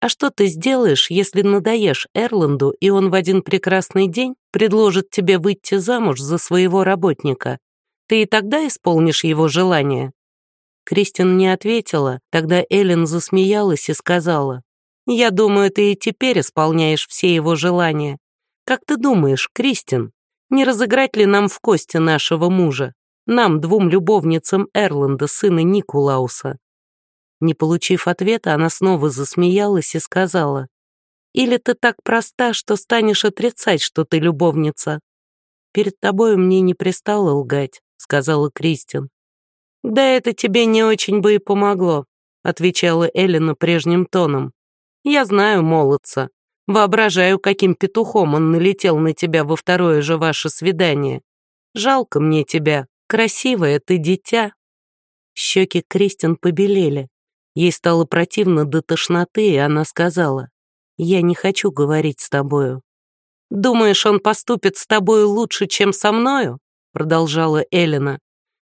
«А что ты сделаешь, если надоешь Эрланду, и он в один прекрасный день предложит тебе выйти замуж за своего работника? Ты и тогда исполнишь его желание?» Кристин не ответила, тогда Эллен засмеялась и сказала, «Я думаю, ты и теперь исполняешь все его желания. Как ты думаешь, Кристин, не разыграть ли нам в кости нашего мужа? Нам, двум любовницам Эрланда, сына Никулауса?» Не получив ответа, она снова засмеялась и сказала, «Или ты так проста, что станешь отрицать, что ты любовница?» «Перед тобой мне не пристало лгать», — сказала Кристин. «Да это тебе не очень бы и помогло», — отвечала Эллина прежним тоном. «Я знаю молодца. Воображаю, каким петухом он налетел на тебя во второе же ваше свидание. Жалко мне тебя, красивая ты дитя». Щеки Кристин побелели. Ей стало противно до тошноты, и она сказала, «Я не хочу говорить с тобою». «Думаешь, он поступит с тобою лучше, чем со мною?» продолжала Эллина.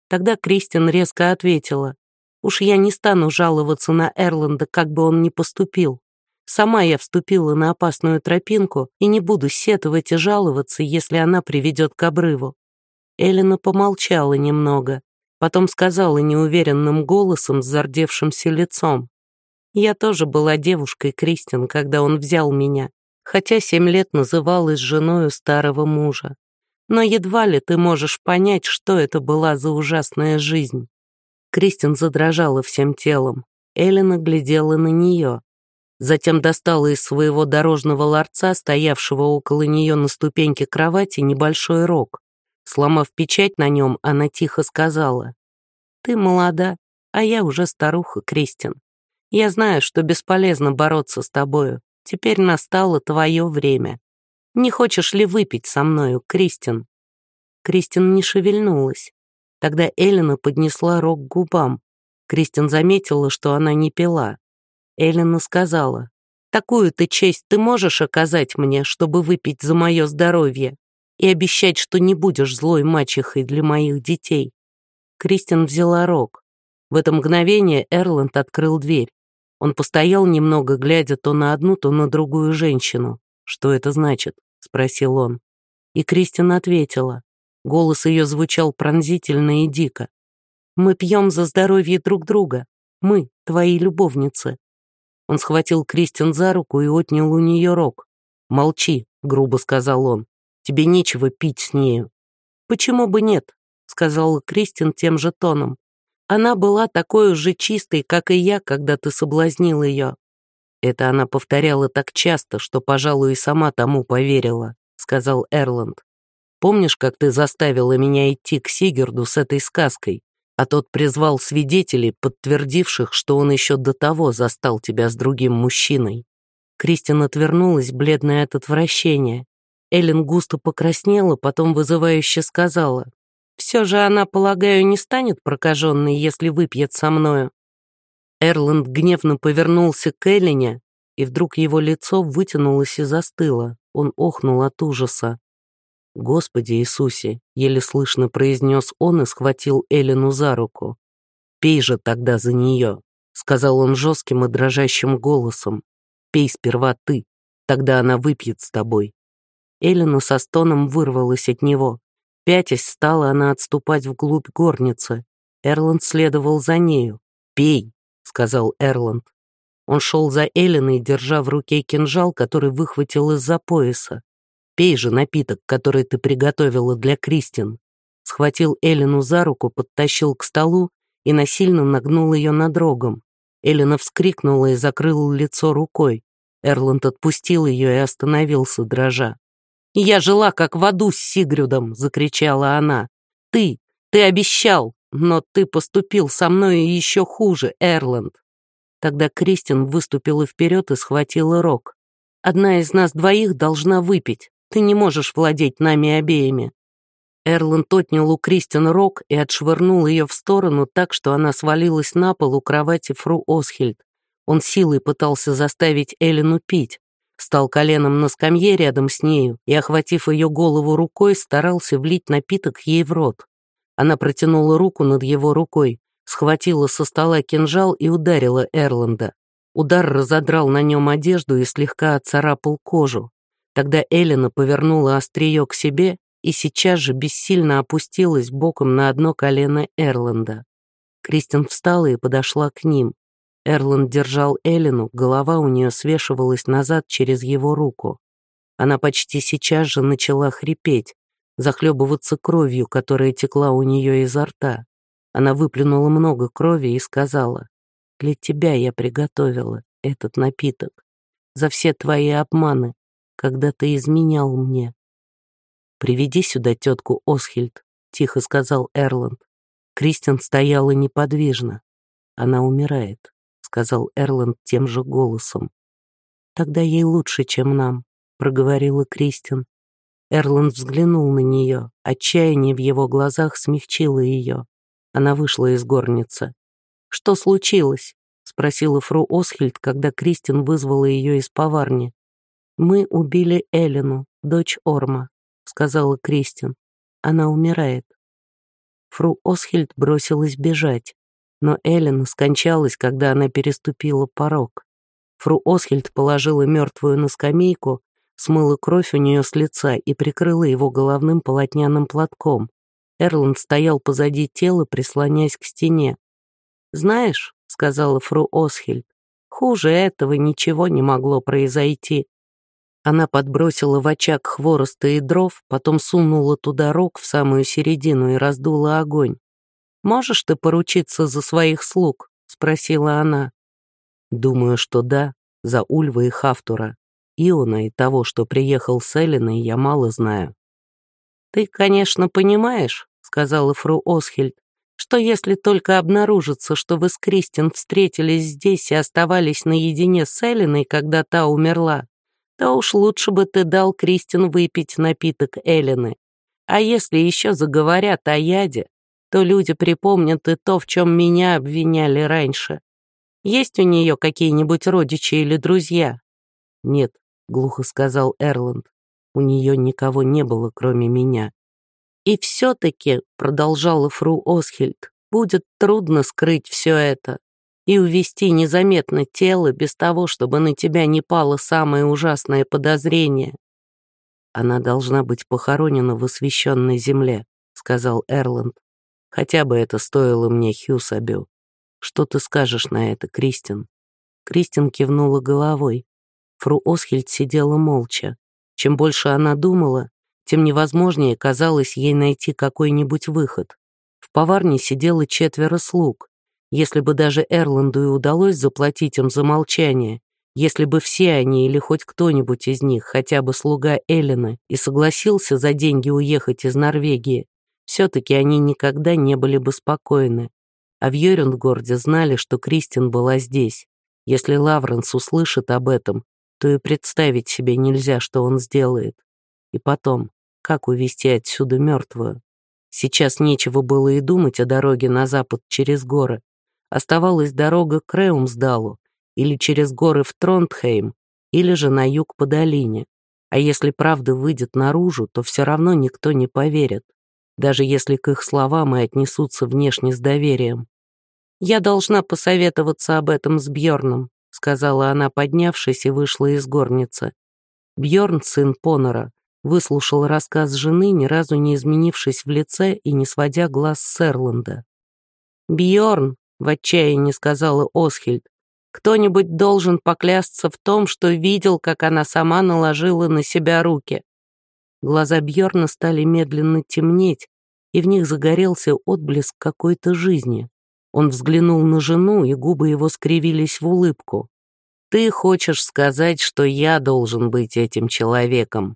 Тогда Кристин резко ответила, «Уж я не стану жаловаться на Эрланда, как бы он ни поступил. Сама я вступила на опасную тропинку и не буду сетовать и жаловаться, если она приведет к обрыву. Эллина помолчала немного, потом сказала неуверенным голосом с зардевшимся лицом. «Я тоже была девушкой, Кристин, когда он взял меня, хотя семь лет называлась женою старого мужа. Но едва ли ты можешь понять, что это была за ужасная жизнь». Кристин задрожала всем телом. Эллина глядела на нее. Затем достала из своего дорожного ларца, стоявшего около нее на ступеньке кровати, небольшой рог. Сломав печать на нем, она тихо сказала, «Ты молода, а я уже старуха, Кристин. Я знаю, что бесполезно бороться с тобою. Теперь настало твое время. Не хочешь ли выпить со мною, Кристин?» Кристин не шевельнулась. Тогда Эллина поднесла рог к губам. Кристин заметила, что она не пила. Эллина сказала, «Такую-то честь ты можешь оказать мне, чтобы выпить за мое здоровье и обещать, что не будешь злой мачехой для моих детей». Кристин взяла рог. В это мгновение Эрланд открыл дверь. Он постоял немного, глядя то на одну, то на другую женщину. «Что это значит?» — спросил он. И Кристин ответила. Голос ее звучал пронзительно и дико. «Мы пьем за здоровье друг друга. Мы, твои любовницы». Он схватил Кристин за руку и отнял у нее рог. «Молчи», — грубо сказал он. «Тебе нечего пить с нею». «Почему бы нет?» — сказала Кристин тем же тоном. «Она была такой же чистой, как и я, когда ты соблазнил ее». Это она повторяла так часто, что, пожалуй, и сама тому поверила, — сказал Эрланд. «Помнишь, как ты заставила меня идти к Сигерду с этой сказкой, а тот призвал свидетелей, подтвердивших, что он еще до того застал тебя с другим мужчиной?» Кристин отвернулась, бледная от отвращения. Эллен густо покраснела, потом вызывающе сказала. «Все же она, полагаю, не станет прокаженной, если выпьет со мною». Эрланд гневно повернулся к Эллене, и вдруг его лицо вытянулось и застыло. Он охнул от ужаса. «Господи Иисусе!» — еле слышно произнес он и схватил Эллену за руку. «Пей же тогда за нее», — сказал он жестким и дрожащим голосом. «Пей сперва ты, тогда она выпьет с тобой». Эллина со стоном вырвалась от него. Пятясь стала она отступать вглубь горницы. Эрланд следовал за нею. «Пей», — сказал Эрланд. Он шел за Эллиной, держа в руке кинжал, который выхватил из-за пояса. «Пей же напиток, который ты приготовила для Кристин». Схватил Эллину за руку, подтащил к столу и насильно нагнул ее над рогом. Эллина вскрикнула и закрыла лицо рукой. Эрланд отпустил ее и остановился, дрожа. «Я жила как в аду с Сигрюдом!» — закричала она. «Ты! Ты обещал! Но ты поступил со мной еще хуже, Эрланд!» Тогда Кристин выступила вперед и схватила рог. «Одна из нас двоих должна выпить. Ты не можешь владеть нами обеими». Эрланд отнял у Кристин рог и отшвырнул ее в сторону так, что она свалилась на пол у кровати фру Осхильд. Он силой пытался заставить Эллину пить, стал коленом на скамье рядом с нею и, охватив ее голову рукой, старался влить напиток ей в рот. Она протянула руку над его рукой, схватила со стола кинжал и ударила Эрланда. Удар разодрал на нем одежду и слегка отцарапал кожу. Тогда Эллина повернула острие к себе и сейчас же бессильно опустилась боком на одно колено Эрланда. Кристин встала и подошла к ним. Эрланд держал Эллину, голова у нее свешивалась назад через его руку. Она почти сейчас же начала хрипеть, захлебываться кровью, которая текла у нее изо рта. Она выплюнула много крови и сказала, «Для тебя я приготовила этот напиток, за все твои обманы, когда ты изменял мне». «Приведи сюда тетку Осхильд», — тихо сказал Эрланд. Кристин стояла неподвижно. Она умирает сказал Эрланд тем же голосом. «Тогда ей лучше, чем нам», — проговорила Кристин. Эрланд взглянул на нее. Отчаяние в его глазах смягчило ее. Она вышла из горницы. «Что случилось?» — спросила фру Осхильд, когда Кристин вызвала ее из поварни. «Мы убили Эллину, дочь Орма», — сказала Кристин. «Она умирает». Фру Осхильд бросилась бежать но Эллен скончалась, когда она переступила порог. Фру Осхельд положила мертвую на скамейку, смыла кровь у нее с лица и прикрыла его головным полотняным платком. Эрланд стоял позади тела, прислоняясь к стене. «Знаешь», — сказала фру Осхельд, — «хуже этого ничего не могло произойти». Она подбросила в очаг хвороста и дров, потом сунула туда рог в самую середину и раздула огонь. «Можешь ты поручиться за своих слуг?» — спросила она. «Думаю, что да, за Ульва и Хафтура. Иона и того, что приехал с Эллиной, я мало знаю». «Ты, конечно, понимаешь», — сказала фру Осхельд, «что если только обнаружится, что вы с Кристин встретились здесь и оставались наедине с Эллиной, когда та умерла, то уж лучше бы ты дал Кристин выпить напиток Эллины. А если еще заговорят о яде, то люди припомнят и то, в чем меня обвиняли раньше. Есть у нее какие-нибудь родичи или друзья?» «Нет», — глухо сказал Эрланд, — «у нее никого не было, кроме меня». «И все-таки», — продолжала фру Осхильд, — «будет трудно скрыть все это. И увести незаметно тело без того, чтобы на тебя не пало самое ужасное подозрение. Она должна быть похоронена в освященной земле, сказал Эрланд. Хотя бы это стоило мне Хьюсабю. Что ты скажешь на это, Кристин? Кристин кивнула головой. Фру Осхельд сидела молча. Чем больше она думала, тем невозможнее казалось ей найти какой-нибудь выход. В поварне сидело четверо слуг. Если бы даже Эрланду и удалось заплатить им за молчание, если бы все они или хоть кто-нибудь из них, хотя бы слуга Эллина, и согласился за деньги уехать из Норвегии, все-таки они никогда не были бы спокойны. А в Йорюндгорде знали, что Кристин была здесь. Если Лавренс услышит об этом, то и представить себе нельзя, что он сделает. И потом, как увезти отсюда мертвую? Сейчас нечего было и думать о дороге на запад через горы. Оставалась дорога к Реумсдалу, или через горы в Тронтхейм, или же на юг по долине. А если правда выйдет наружу, то все равно никто не поверит, даже если к их словам и отнесутся внешне с доверием. «Я должна посоветоваться об этом с Бьорном», сказала она, поднявшись, и вышла из горницы. Бьорн, сын Понора, выслушал рассказ жены, ни разу не изменившись в лице и не сводя глаз с Эрланда. Бьорн, в отчаянии сказала Осхильд, кто-нибудь должен поклясться в том, что видел, как она сама наложила на себя руки. Глаза Бьорна стали медленно темнеть, и в них загорелся отблеск какой-то жизни. Он взглянул на жену, и губы его скривились в улыбку. «Ты хочешь сказать, что я должен быть этим человеком?»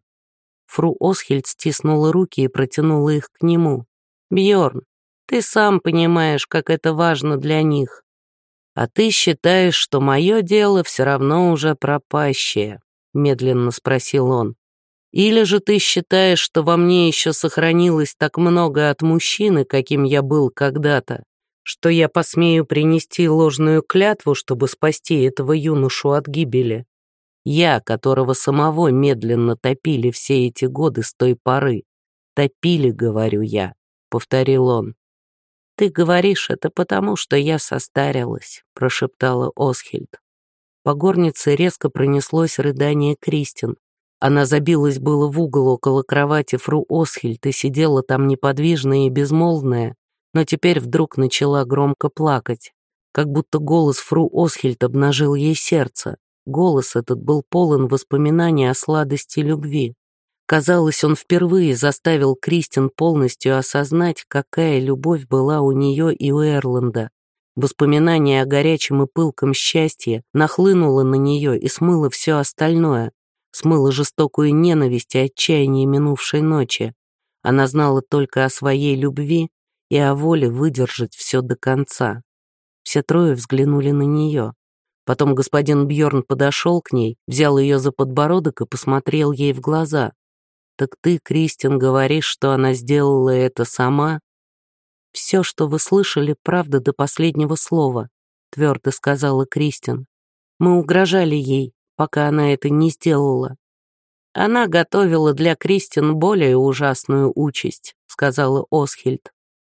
Фру Осхельд стиснула руки и протянула их к нему. Бьорн, ты сам понимаешь, как это важно для них. А ты считаешь, что мое дело все равно уже пропащее?» Медленно спросил он. «Или же ты считаешь, что во мне еще сохранилось так много от мужчины, каким я был когда-то, что я посмею принести ложную клятву, чтобы спасти этого юношу от гибели. Я, которого самого медленно топили все эти годы с той поры. Топили, говорю я, — повторил он. «Ты говоришь это потому, что я состарилась», — прошептала Осхильд. По горнице резко пронеслось рыдание Кристин. Она забилась было в угол около кровати фру Осхильд и сидела там неподвижная и безмолвная, но теперь вдруг начала громко плакать, как будто голос фру Осхильд обнажил ей сердце. Голос этот был полон воспоминаний о сладости любви. Казалось, он впервые заставил Кристин полностью осознать, какая любовь была у нее и у Эрланда. Воспоминание о горячем и пылком счастье нахлынуло на нее и смыло все остальное, смыло жестокую ненависть и отчаяние минувшей ночи. Она знала только о своей любви и о воле выдержать все до конца. Все трое взглянули на нее. Потом господин Бьорн подошел к ней, взял ее за подбородок и посмотрел ей в глаза. «Так ты, Кристин, говоришь, что она сделала это сама?» «Все, что вы слышали, правда до последнего слова», — твердо сказала Кристин. «Мы угрожали ей, пока она это не сделала». «Она готовила для Кристин более ужасную участь», — сказала Осхильд.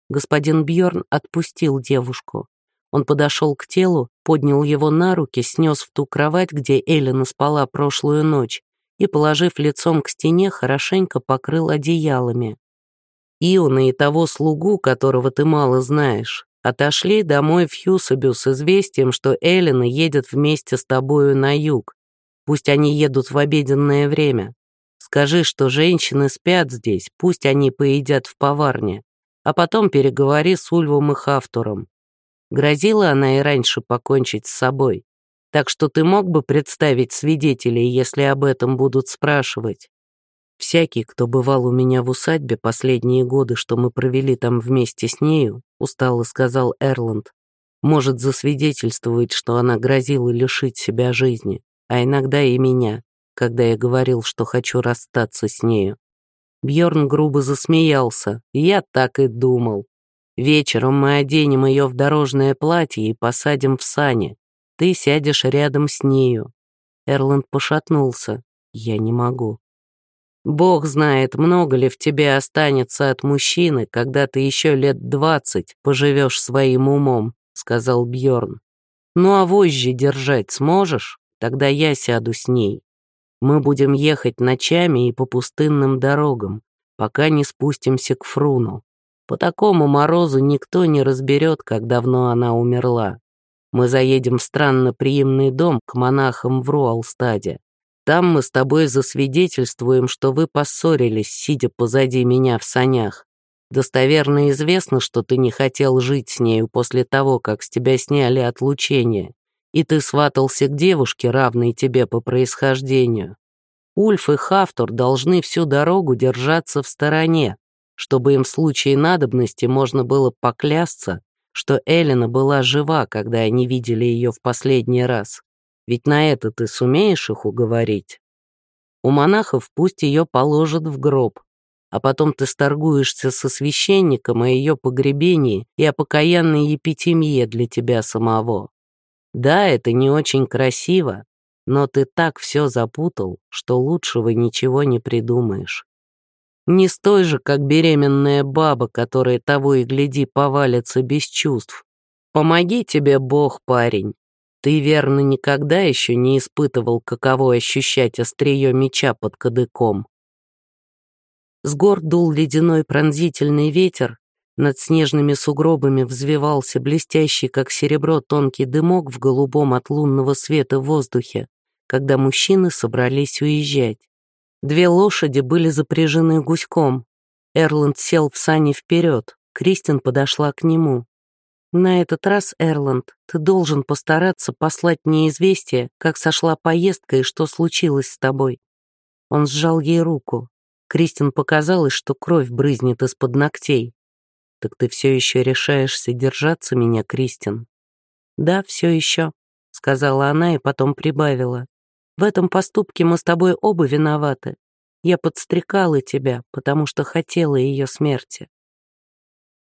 Господин Бьорн отпустил девушку. Он подошел к телу, поднял его на руки, снес в ту кровать, где Эллина спала прошлую ночь, и, положив лицом к стене, хорошенько покрыл одеялами. Иона и того слугу, которого ты мало знаешь, отошли домой в Хьюсабю с известием, что Эллина едет вместе с тобою на юг. Пусть они едут в обеденное время. Скажи, что женщины спят здесь, пусть они поедят в поварне а потом переговори с Ульвом и Хафтуром. Грозила она и раньше покончить с собой, так что ты мог бы представить свидетелей, если об этом будут спрашивать. Всякий, кто бывал у меня в усадьбе последние годы, что мы провели там вместе с нею, устало сказал Эрланд, может засвидетельствовать, что она грозила лишить себя жизни, а иногда и меня, когда я говорил, что хочу расстаться с нею. Бьорн грубо засмеялся. Я так и думал. Вечером мы оденем ее в дорожное платье и посадим в сани. Ты сядешь рядом с нею. Эрланд пошатнулся. Я не могу. Бог знает, много ли в тебе останется от мужчины, когда ты еще лет двадцать поживешь своим умом, сказал Бьорн. Ну а вожжи держать сможешь? Тогда я сяду с ней. Мы будем ехать ночами и по пустынным дорогам, пока не спустимся к Фруну. По такому морозу никто не разберет, как давно она умерла. Мы заедем в странно-приимный дом к монахам в Руалстаде. Там мы с тобой засвидетельствуем, что вы поссорились, сидя позади меня в санях. Достоверно известно, что ты не хотел жить с нею после того, как с тебя сняли отлучение, и ты сватался к девушке, равной тебе по происхождению. Ульф и Хафтор должны всю дорогу держаться в стороне, чтобы им в случае надобности можно было поклясться, что Эллина была жива, когда они видели ее в последний раз. Ведь на это ты сумеешь их уговорить? У монахов пусть ее положат в гроб, а потом ты сторгуешься со священником о ее погребении и о покаянной епитемье для тебя самого. Да, это не очень красиво, но ты так все запутал, что лучшего ничего не придумаешь. Не стой же, как беременная баба, которая того и гляди повалится без чувств. Помоги тебе Бог, парень. Ты, верно, никогда еще не испытывал, каково ощущать острие меча под кадыком. С гор дул ледяной пронзительный ветер, над снежными сугробами взвивался блестящий, как серебро, тонкий дымок в голубом от лунного света воздухе, когда мужчины собрались уезжать. Две лошади были запряжены гуськом. Эрланд сел в сани вперед, Кристин подошла к нему. «На этот раз, Эрланд, ты должен постараться послать мне известие, как сошла поездка и что случилось с тобой». Он сжал ей руку. Кристин показалось, что кровь брызнет из-под ногтей. «Так ты все еще решаешься держаться меня, Кристин?» «Да, все еще», — сказала она и потом прибавила. «В этом поступке мы с тобой оба виноваты. Я подстрекала тебя, потому что хотела ее смерти».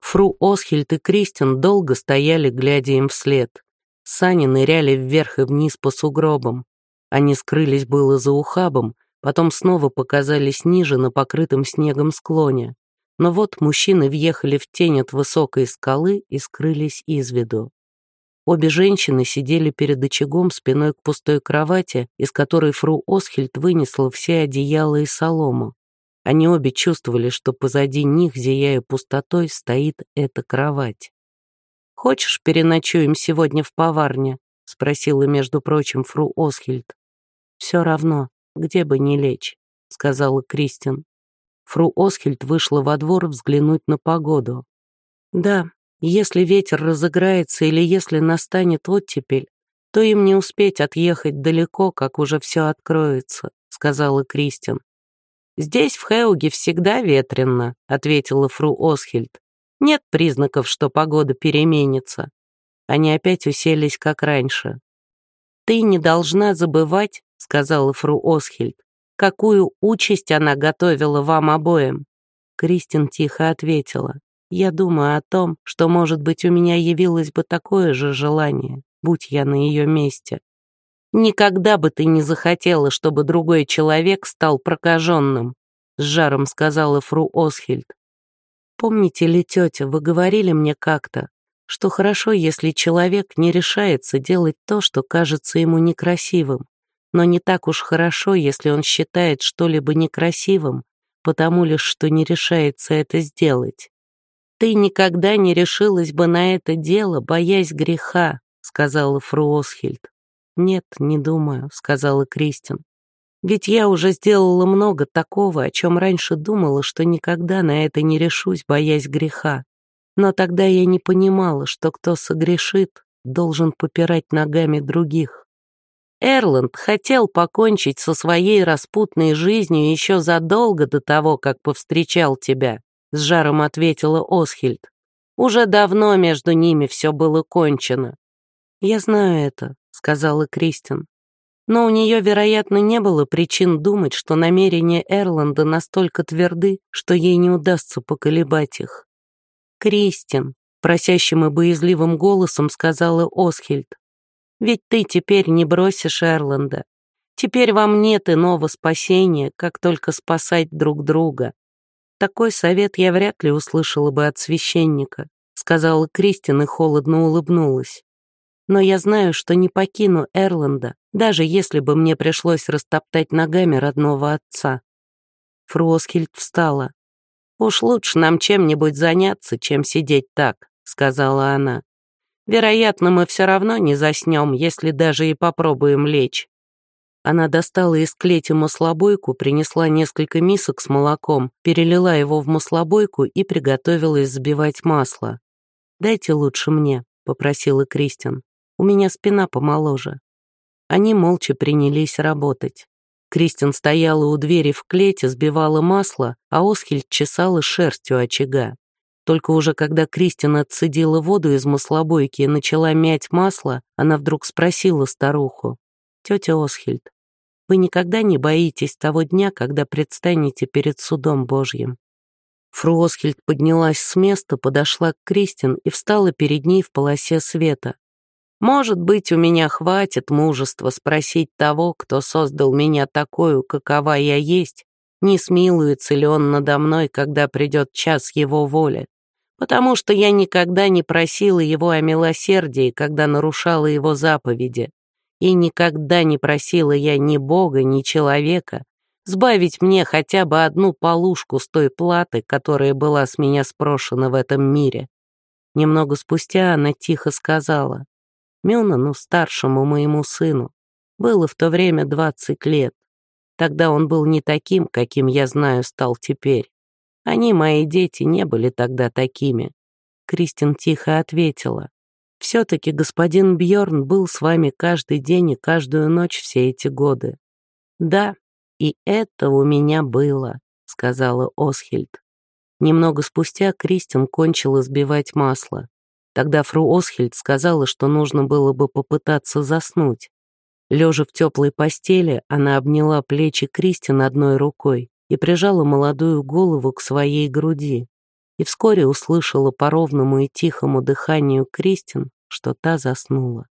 Фру Осхильд и Кристин долго стояли, глядя им вслед. Сани ныряли вверх и вниз по сугробам. Они скрылись было за ухабом, потом снова показались ниже на покрытом снегом склоне. Но вот мужчины въехали в тень от высокой скалы и скрылись из виду. Обе женщины сидели перед очагом спиной к пустой кровати, из которой фру Осхильд вынесла все одеяла и солому. Они обе чувствовали, что позади них, зияя пустотой, стоит эта кровать. «Хочешь, переночуем сегодня в поварне?» — спросила, между прочим, фру Осхильд. «Все равно», где бы ни лечь», — сказала Кристин. Фру Осхильд вышла во двор взглянуть на погоду. «Да, если ветер разыграется или если настанет оттепель, то им не успеть отъехать далеко, как уже все откроется», — сказала Кристин. «Здесь, в Хеуге, всегда ветрено», — ответила фру Осхильд. «Нет признаков, что погода переменится». Они опять уселись, как раньше. «Ты не должна забывать, сказала фру Осхильд. «Какую участь она готовила вам обоим?» Кристин тихо ответила. «Я думаю о том, что, может быть, у меня явилось бы такое же желание, будь я на ее месте. Никогда бы ты не захотела, чтобы другой человек стал прокаженным», с жаром сказала фру Осхильд. «Помните ли, тетя, вы говорили мне как-то, что хорошо, если человек не решается делать то, что кажется ему некрасивым, но не так уж хорошо, если он считает что-либо некрасивым, потому лишь что не решается это сделать. «Ты никогда не решилась бы на это дело, боясь греха», — сказала фру Осхильд. «Нет, не думаю», — сказала Кристин. «Ведь я уже сделала много такого, о чем раньше думала, что никогда на это не решусь, боясь греха. Но тогда я не понимала, что кто согрешит, должен попирать ногами других. Эрланд хотел покончить со своей распутной жизнью еще задолго до того, как повстречал тебя, с жаром ответила Осхильд. Уже давно между ними все было кончено. Я знаю это, сказала Кристин. Но у нее, вероятно, не было причин думать, что намерения Эрланда настолько тверды, что ей не удастся поколебать их. «Кристин», — просящим и боязливым голосом сказала Осхильд, ведь ты теперь не бросишь Эрланда. Теперь вам нет иного спасения, как только спасать друг друга. Такой совет я вряд ли услышала бы от священника, сказала Кристин и холодно улыбнулась. Но я знаю, что не покину Эрланда, даже если бы мне пришлось растоптать ногами родного отца. Фросхильд встала. «Уж лучше нам чем-нибудь заняться, чем сидеть так», — сказала она. «Вероятно, мы все равно не заснем, если даже и попробуем лечь». Она достала из клети маслобойку, принесла несколько мисок с молоком, перелила его в маслобойку и приготовилась взбивать масло. «Дайте лучше мне», — попросила Кристин. «У меня спина помоложе». Они молча принялись работать. Кристин стояла у двери в клете, сбивала масло, а Осхельд чесала шерстью очага. Только уже когда Кристин отцедила воду из маслобойки и начала мять масло, она вдруг спросила старуху. «Тетя Осхельд, вы никогда не боитесь того дня, когда предстанете перед судом Божьим?» Фру Осхельд поднялась с места, подошла к Кристин и встала перед ней в полосе света. «Может быть, у меня хватит мужества спросить того, кто создал меня такую, какова я есть, не смилуется ли он надо мной, когда придет час его воли, потому что я никогда не просила его о милосердии, когда нарушала его заповеди. И никогда не просила я ни Бога, ни человека сбавить мне хотя бы одну полушку с той платы, которая была с меня спрошена в этом мире. Немного спустя она тихо сказала, Мюнану, старшему моему сыну, было в то время двадцать лет. Тогда он был не таким, каким я знаю стал теперь. Они, мои дети, не были тогда такими. Кристин тихо ответила. Все-таки господин Бьорн был с вами каждый день и каждую ночь все эти годы. Да, и это у меня было, сказала Осхильд. Немного спустя Кристин кончила сбивать масло. Тогда фру Осхильд сказала, что нужно было бы попытаться заснуть. Лежа в теплой постели, она обняла плечи Кристин одной рукой и прижала молодую голову к своей груди и вскоре услышала по ровному и тихому дыханию Кристин, что та заснула.